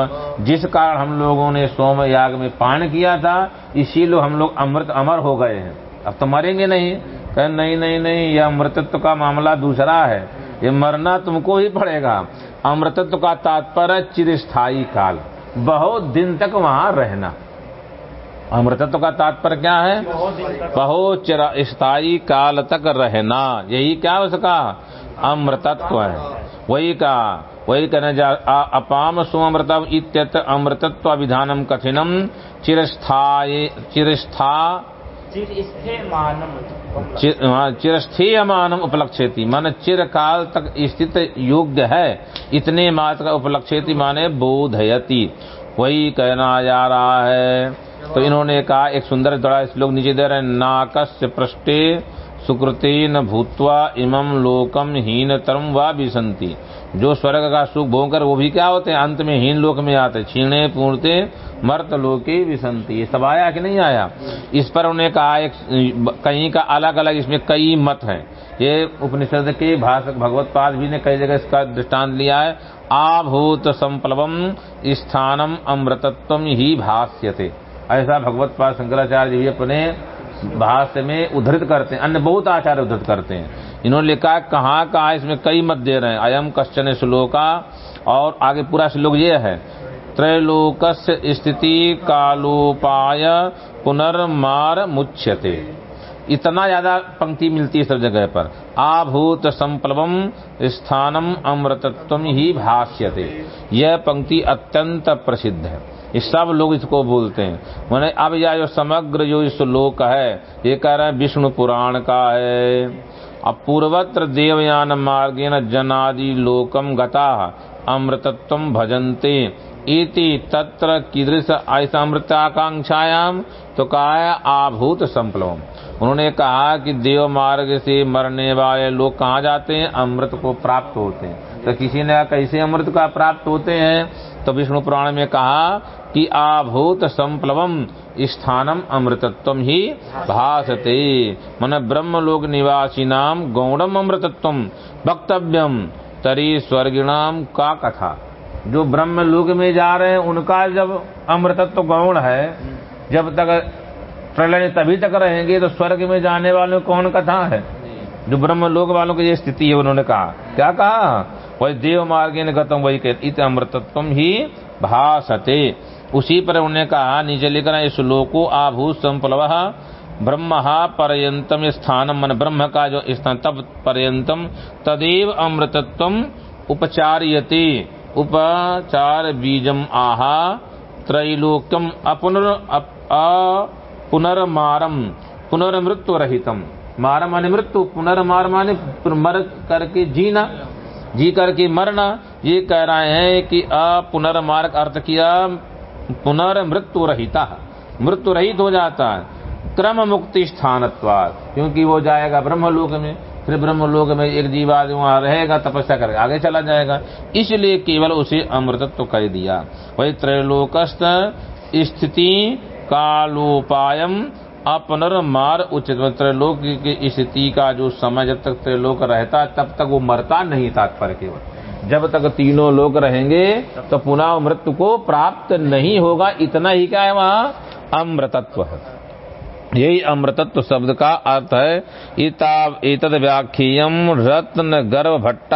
[SPEAKER 1] जिस कारण हम लोगों ने सोम याग में पान किया था इसीलिए हम लोग अमृत अमर हो गए हैं। अब तो मरेंगे नहीं। कहे नहीं नहीं नहीं यह अमृतत्व का मामला दूसरा है। ये मरना तुमको ही पड़ेगा। अमृतत्व का तात्पर्य चिरस्थाई काल। बहुत दिन तक वहाँ रहना। अमृतत्व का तात्पर्य क्या है?
[SPEAKER 2] बहुत
[SPEAKER 1] स्थायी काल तक रहना। यही क्या उसका अमृतत्व है। वही का वही कहने जा अपाम सुअमृतम इत्यत अमृतत्व विधानम कठिनम चिरस्थाय, चिरस्था
[SPEAKER 2] चिर स्थे मानम
[SPEAKER 1] उपलक्षेती माने चिरकाल तक स्थित योग्य है, इतने मात्र का उपलक्षेति माने बोधयती। वही कहना जा रहा है। तो इन्होंने कहा, एक सुंदर दड़ा श्लोक नीचे दे रहे नाकस्य पृष्ठे सुकृतेन भूतवा इमम लोकम हीन तरम व विसंति जो स्वर्ग का सुख भोंकर वो भी क्या होते हैं? अंत में हीन लोक में आते क्षीणे पूर्णते, मर्त लोके विसंति। ये सब आया कि नहीं आया? इस पर उन्हें कहा, एक, कहीं का अलग अलग इसमें कई मत हैं। ये उपनिषद के भाषक भगवत पाद भी ने कई जगह इसका दृष्टांत लिया है। आभूत संप्लवम स्थानम अमृतत्व ही भाष्यते। ऐसा भगवत पाद शंकराचार्य जी अपने भाष्य में उद्धृत करते हैं, अन्य बहुत आचार्य उद्धृत करते हैं। इन्होंने लिखा कहाँ कहाँ इसमें कई मत दे रहे हैं। अयम कश्चन श्लोका, और आगे पूरा श्लोक ये है, त्रैलोकस्य स्थिति कालोपाय पुनर्मार मुच्यते। इतना ज़्यादा पंक्ति मिलती है सब जगह पर। आभूत संप्लवम स्थानम अमृतत्व ही भाष्यते। यह पंक्ति अत्यंत प्रसिद्ध है। ये सब लोग इसको बोलते हैं। मैंने अब यह जो समग्र जो इस लोक है, ये कह रहे हैं, विष्णु पुराण का है। अब पूर्वत्र देवयान मार्गेन जनादि लोकम गता, अमृतत्व भजन्ते। इति तत्र कीदृश ऐसामृताकांक्षायाम तो कहा है आभूत संप्लवम। उन्होंने कहा कि देव मार्ग से मरने वाले लोग कहाँ जाते हैं? अमृत को प्राप्त होते हैं। तो किसी ने कैसे अमृत का प्राप्त होते हैं? तो विष्णु पुराण में कहा कि आभूत संप्लवम, स्थानम अमृतत्व ही भाषते मन ब्रह्म लोक निवासी नाम गौणम अमृतत्व वक्तव्यम, तरी स्वर्गिणाम का कथा। जो ब्रह्म लोक में जा रहे हैं, उनका जब अमृतत्व गौण है, जब तक प्रलय तभी तक रहेंगे तो स्वर्ग में जाने वालों कौन कथा है? जो ब्रह्म लोक वालों की ये स्थिति है, उन्होंने कहा। क्या कहा? वही देव मार्ग ने गतम, वही कहते इत अमृतत्व ही भाषते उसी पर उन्होंने कहा, नीचे लिखना, इस श्लोको आभूत संप्लव ब्रह्म पर्यंतम स्थानम, मन ब्रह्म का जो स्थान, तब पर्यंतम तदेव अमृतत्व उपचार्यते। उपचार बीजम आहा त्रैलोक्यम अपुनर अप- पुनर्मारम पुनर्मृत्यु रहितम मार माने मृत्यु, पुनर्मार माने मर करके जीना। जी करके मरना। ये कह रहे हैं कि अपुनर्मार का अर्थ किया पुनर्मृत्यु रहिता मृत्यु रहित हो जाता है। क्रम मुक्ति स्थानत्वाद क्योंकि वो जाएगा ब्रह्मलोक में। फिर ब्रह्मलोक में एक जीवाद वहाँ रहेगा, तपस्या करके आगे चला जाएगा। इसलिए केवल उसे अमृतत्व कर दिया। वही त्रैलोकस्थ स्थिति कालोपायम अपनर्मार उचित। त्रैलोक की स्थिति का जो समय जब तक त्रैलोक रहता, तब तक वो मरता नहीं तात्पर्य केवल। जब तक तीनों लोग रहेंगे तो पुनः मृत्यु को प्राप्त नहीं होगा, इतना ही क्या है वहाँ? अमृतत्व है। यही अमृतत्व शब्द का अर्थ है, इता, एतद व्याख्यम रत्न गर्भ भट्ट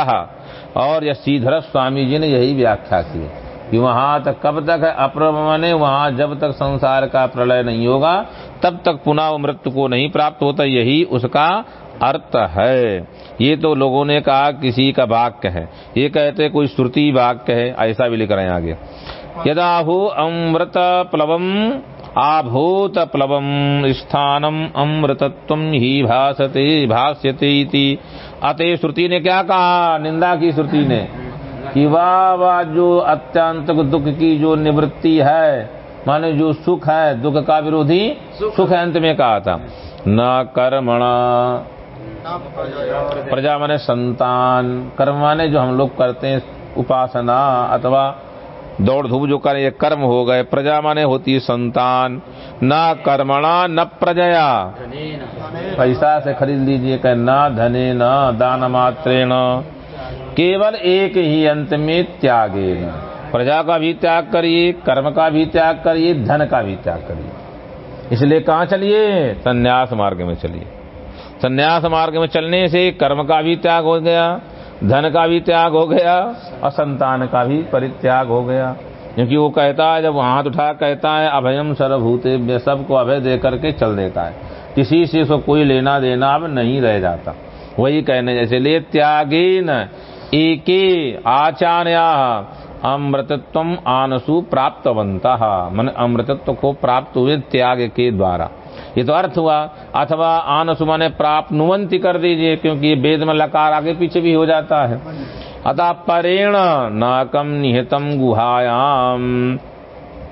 [SPEAKER 1] और यह श्रीधर स्वामी जी ने यही व्याख्या की। कि वहाँ तक, कब तक है अप्रमाने वहाँ जब तक संसार का प्रलय नहीं होगा, तब तक पुनः मृत्यु को नहीं प्राप्त होता, यही उसका अर्थ है। ये तो लोगों ने कहा, किसी का वाक्य है। ये कहते कोई श्रुति वाक्य है, ऐसा भी लिख रहे हैं आगे। यदाहु अमृत प्लवम आभूत प्लवम स्थानम अमृतत्व ही भासते भाष्यते अतः श्रुति ने क्या कहा? निंदा की श्रुति ने। कि वाह वाह जो अत्यंत दुख की जो निवृत्ति है माने जो सुख है दुख का विरोधी सुख। अंत में कहा था। न कर्मणा। प्रजा माने संतान। कर्म माने जो हम लोग करते हैं उपासना अथवा दौड़ धूप जो करें, ये कर्म हो गए। प्रजा माने होती है संतान। न कर्मणा, न प्रजया। पैसा से खरीद लीजिए, कह, न धने, न दान मात्रे न केवल एक ही अंत में त्यागे। प्रजा का भी त्याग करिए, कर्म का भी त्याग करिए, धन का भी त्याग करिए। इसलिए कहाँ चलिए? संन्यास मार्ग में चलिए। संन्यास मार्ग में चलने से कर्म का भी त्याग हो गया। धन का भी त्याग हो गया और संतान का भी परित्याग हो गया। क्योंकि वो कहता है जब वो हाथ उठा कहता है अभयम सर्वभूते सबको अभय दे करके चल देता है। किसी से उसको कोई लेना देना अब नहीं रह जाता। वही कहने जैसे लिए त्यागेन एके आचार्या अमृतत्व आनसु प्राप्तवंत मन अमृतत्व को प्राप्त हुए त्याग के द्वारा। ये तो अर्थ हुआ। अथवा आन माने प्राप्त नुवंती कर दीजिए, क्योंकि ये वेद में लकार आगे पीछे भी हो जाता है। अतः परेण नाकम निहितम गुहायाम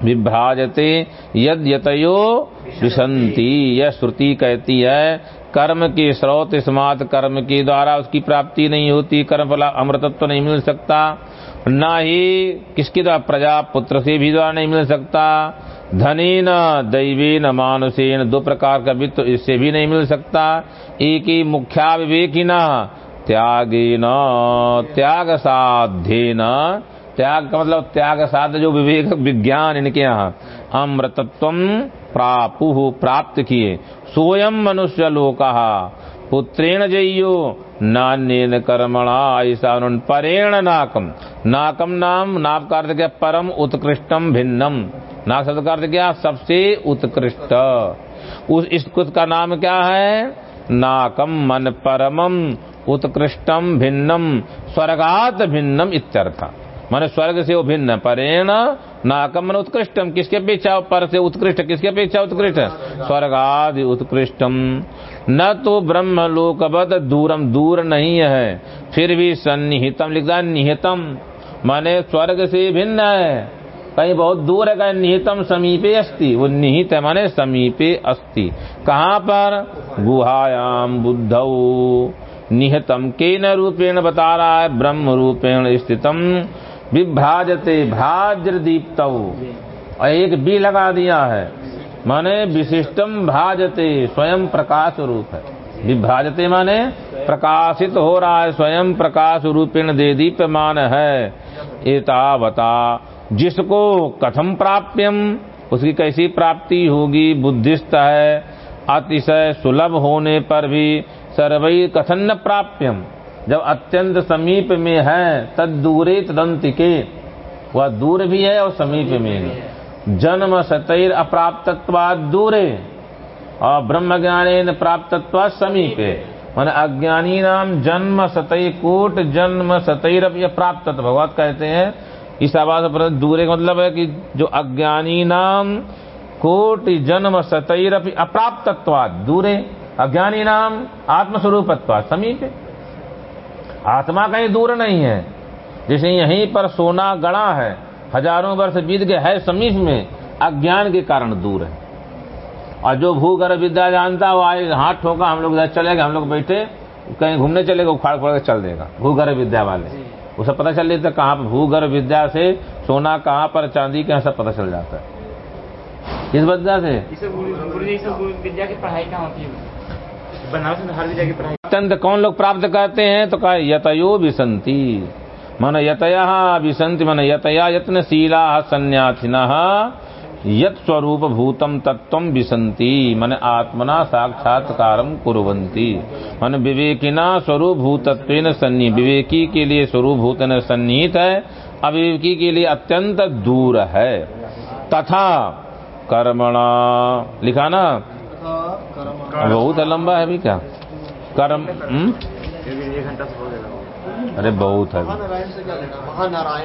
[SPEAKER 1] विभ्राजते यद यतयो विसंति यह श्रुति कहती है, कर्म के स्रोत स्मात कर्म के द्वारा उसकी प्राप्ति नहीं होती, कर्म फला अमृतत्व तो नहीं मिल सकता। न ही किसके द्वारा प्रजा पुत्र से भी द्वारा नहीं मिल सकता। धनी न दैवी न मानुषेन दो प्रकार का वित्त इससे भी नहीं मिल सकता। एक ही मुख्या विवेकी न त्यागे न त्याग साध्ये न त्याग का मतलब त्याग साध जो विवेक, विज्ञान इनके यहाँ। अमृतत्व प्रापु, प्राप्त किए। सोयम मनुष्य लोक। पुत्रेण जइयो नान्यन कर्मणा, ऐसा परेण नाकम नाकम नाम नाप कार्य क्या परम उत्कृष्टम भिन्नम। नाक शब्द का अर्थ क्या? सबसे उत्कृष्ट। उस इस कुछ का नाम क्या है? नाकम मन परमम, उत्कृष्टम भिन्नम, स्वर्गात भिन्नम इत्यर्थ। माने स्वर्ग से वो भिन्न, परेण नाकम मन उत्कृष्टम, किसके अपेक्षा? पर से उत्कृष्ट, किसके अपेक्षा उत्कृष्ट? स्वर्गादि उत्कृष्टम। न तो ब्रह्म लोकवत दूरम, दूर नहीं है, फिर भी सन्निहितम लिखता निहितम। माने स्वर्ग से भिन्न है। कहीं बहुत दूर है, कहीं निहितम समीपे अस्ति। वो निहित है माने समीपे अस्ति। कहाँ पर? गुहायाम बुद्धौ। निहितम के न रूपेण बता रहा है, ब्रह्म रूपेण स्थितम। विभ्राजते भ्राज्र दीप्त और एक बी लगा दिया है। माने विशिष्टम भ्राजते, स्वयं प्रकाश रूप है। विभ्राजते माने प्रकाशित हो रहा है, स्वयं प्रकाश रूपेण दे दीप्यमान है। एतावता जिसको कथम प्राप्यम, उसकी कैसी प्राप्ति होगी? बुद्धिस्त है, अतिशय सुलभ होने पर भी सर्वई कथन न प्राप्यम। जब अत्यंत समीप में है, तद दूरे तदंतिके। वह दूर भी है और समीप में भी जन्म सतैर अप्राप्तत्वाद दूरे। और ब्रह्म ज्ञान प्राप्तत्वा समीपे। मान अज्ञानी नाम जन्म सतई कोट जन्म सतैर प्राप्त भगवत कहते हैं इस आवाज़ पर दूरे का मतलब है कि जो अज्ञानी नाम कोटि जन्म सतैर अप्राप्तत्वाद दूरे। अज्ञानी नाम आत्मस्वरूपत्वा समीप। आत्मा कहीं दूर नहीं है। जैसे यहीं पर सोना गड़ा है, हज़ारों वर्ष बीत गए है, समीप में अज्ञान के कारण दूर है। और जो भूगर्भ विद्या जानता वो आए, हाथ ठोका, हम लोग चले गए, हम लोग बैठे, कहीं घूमने चले गए उखाड़ फोड़ के चल देगा, भूगर्भ विद्या वाले। उसे पता चल जाता है कहाँ पर भूगर्भ विद्या से सोना कहाँ पर चांदी कहाँ सब पता चल जाता है। किस विद्या से?
[SPEAKER 2] विद्या की पढ़ाई कहाँ होती है? बनारस में हर विद्या की पढ़ाई।
[SPEAKER 1] अत्यंत कौन लोग प्राप्त करते हैं? तो कहा यतयो विसंति। मन यतया विसंति मन यतया यत्न शीला सन्यासिन। यत स्वरूप भूतम तत्व विसंति मन आत्मना साक्षात्कार कुरंती मन विवेकिना स्वरूप भूतत्व सन्नी विवेकी के लिए स्वरूप भूत सन्निहित है अविवेकी के लिए अत्यंत दूर है। तथा कर्मणा लिखा ना? बहुत लंबा है अभी क्या? कर्म हम्म? अरे बहुत है।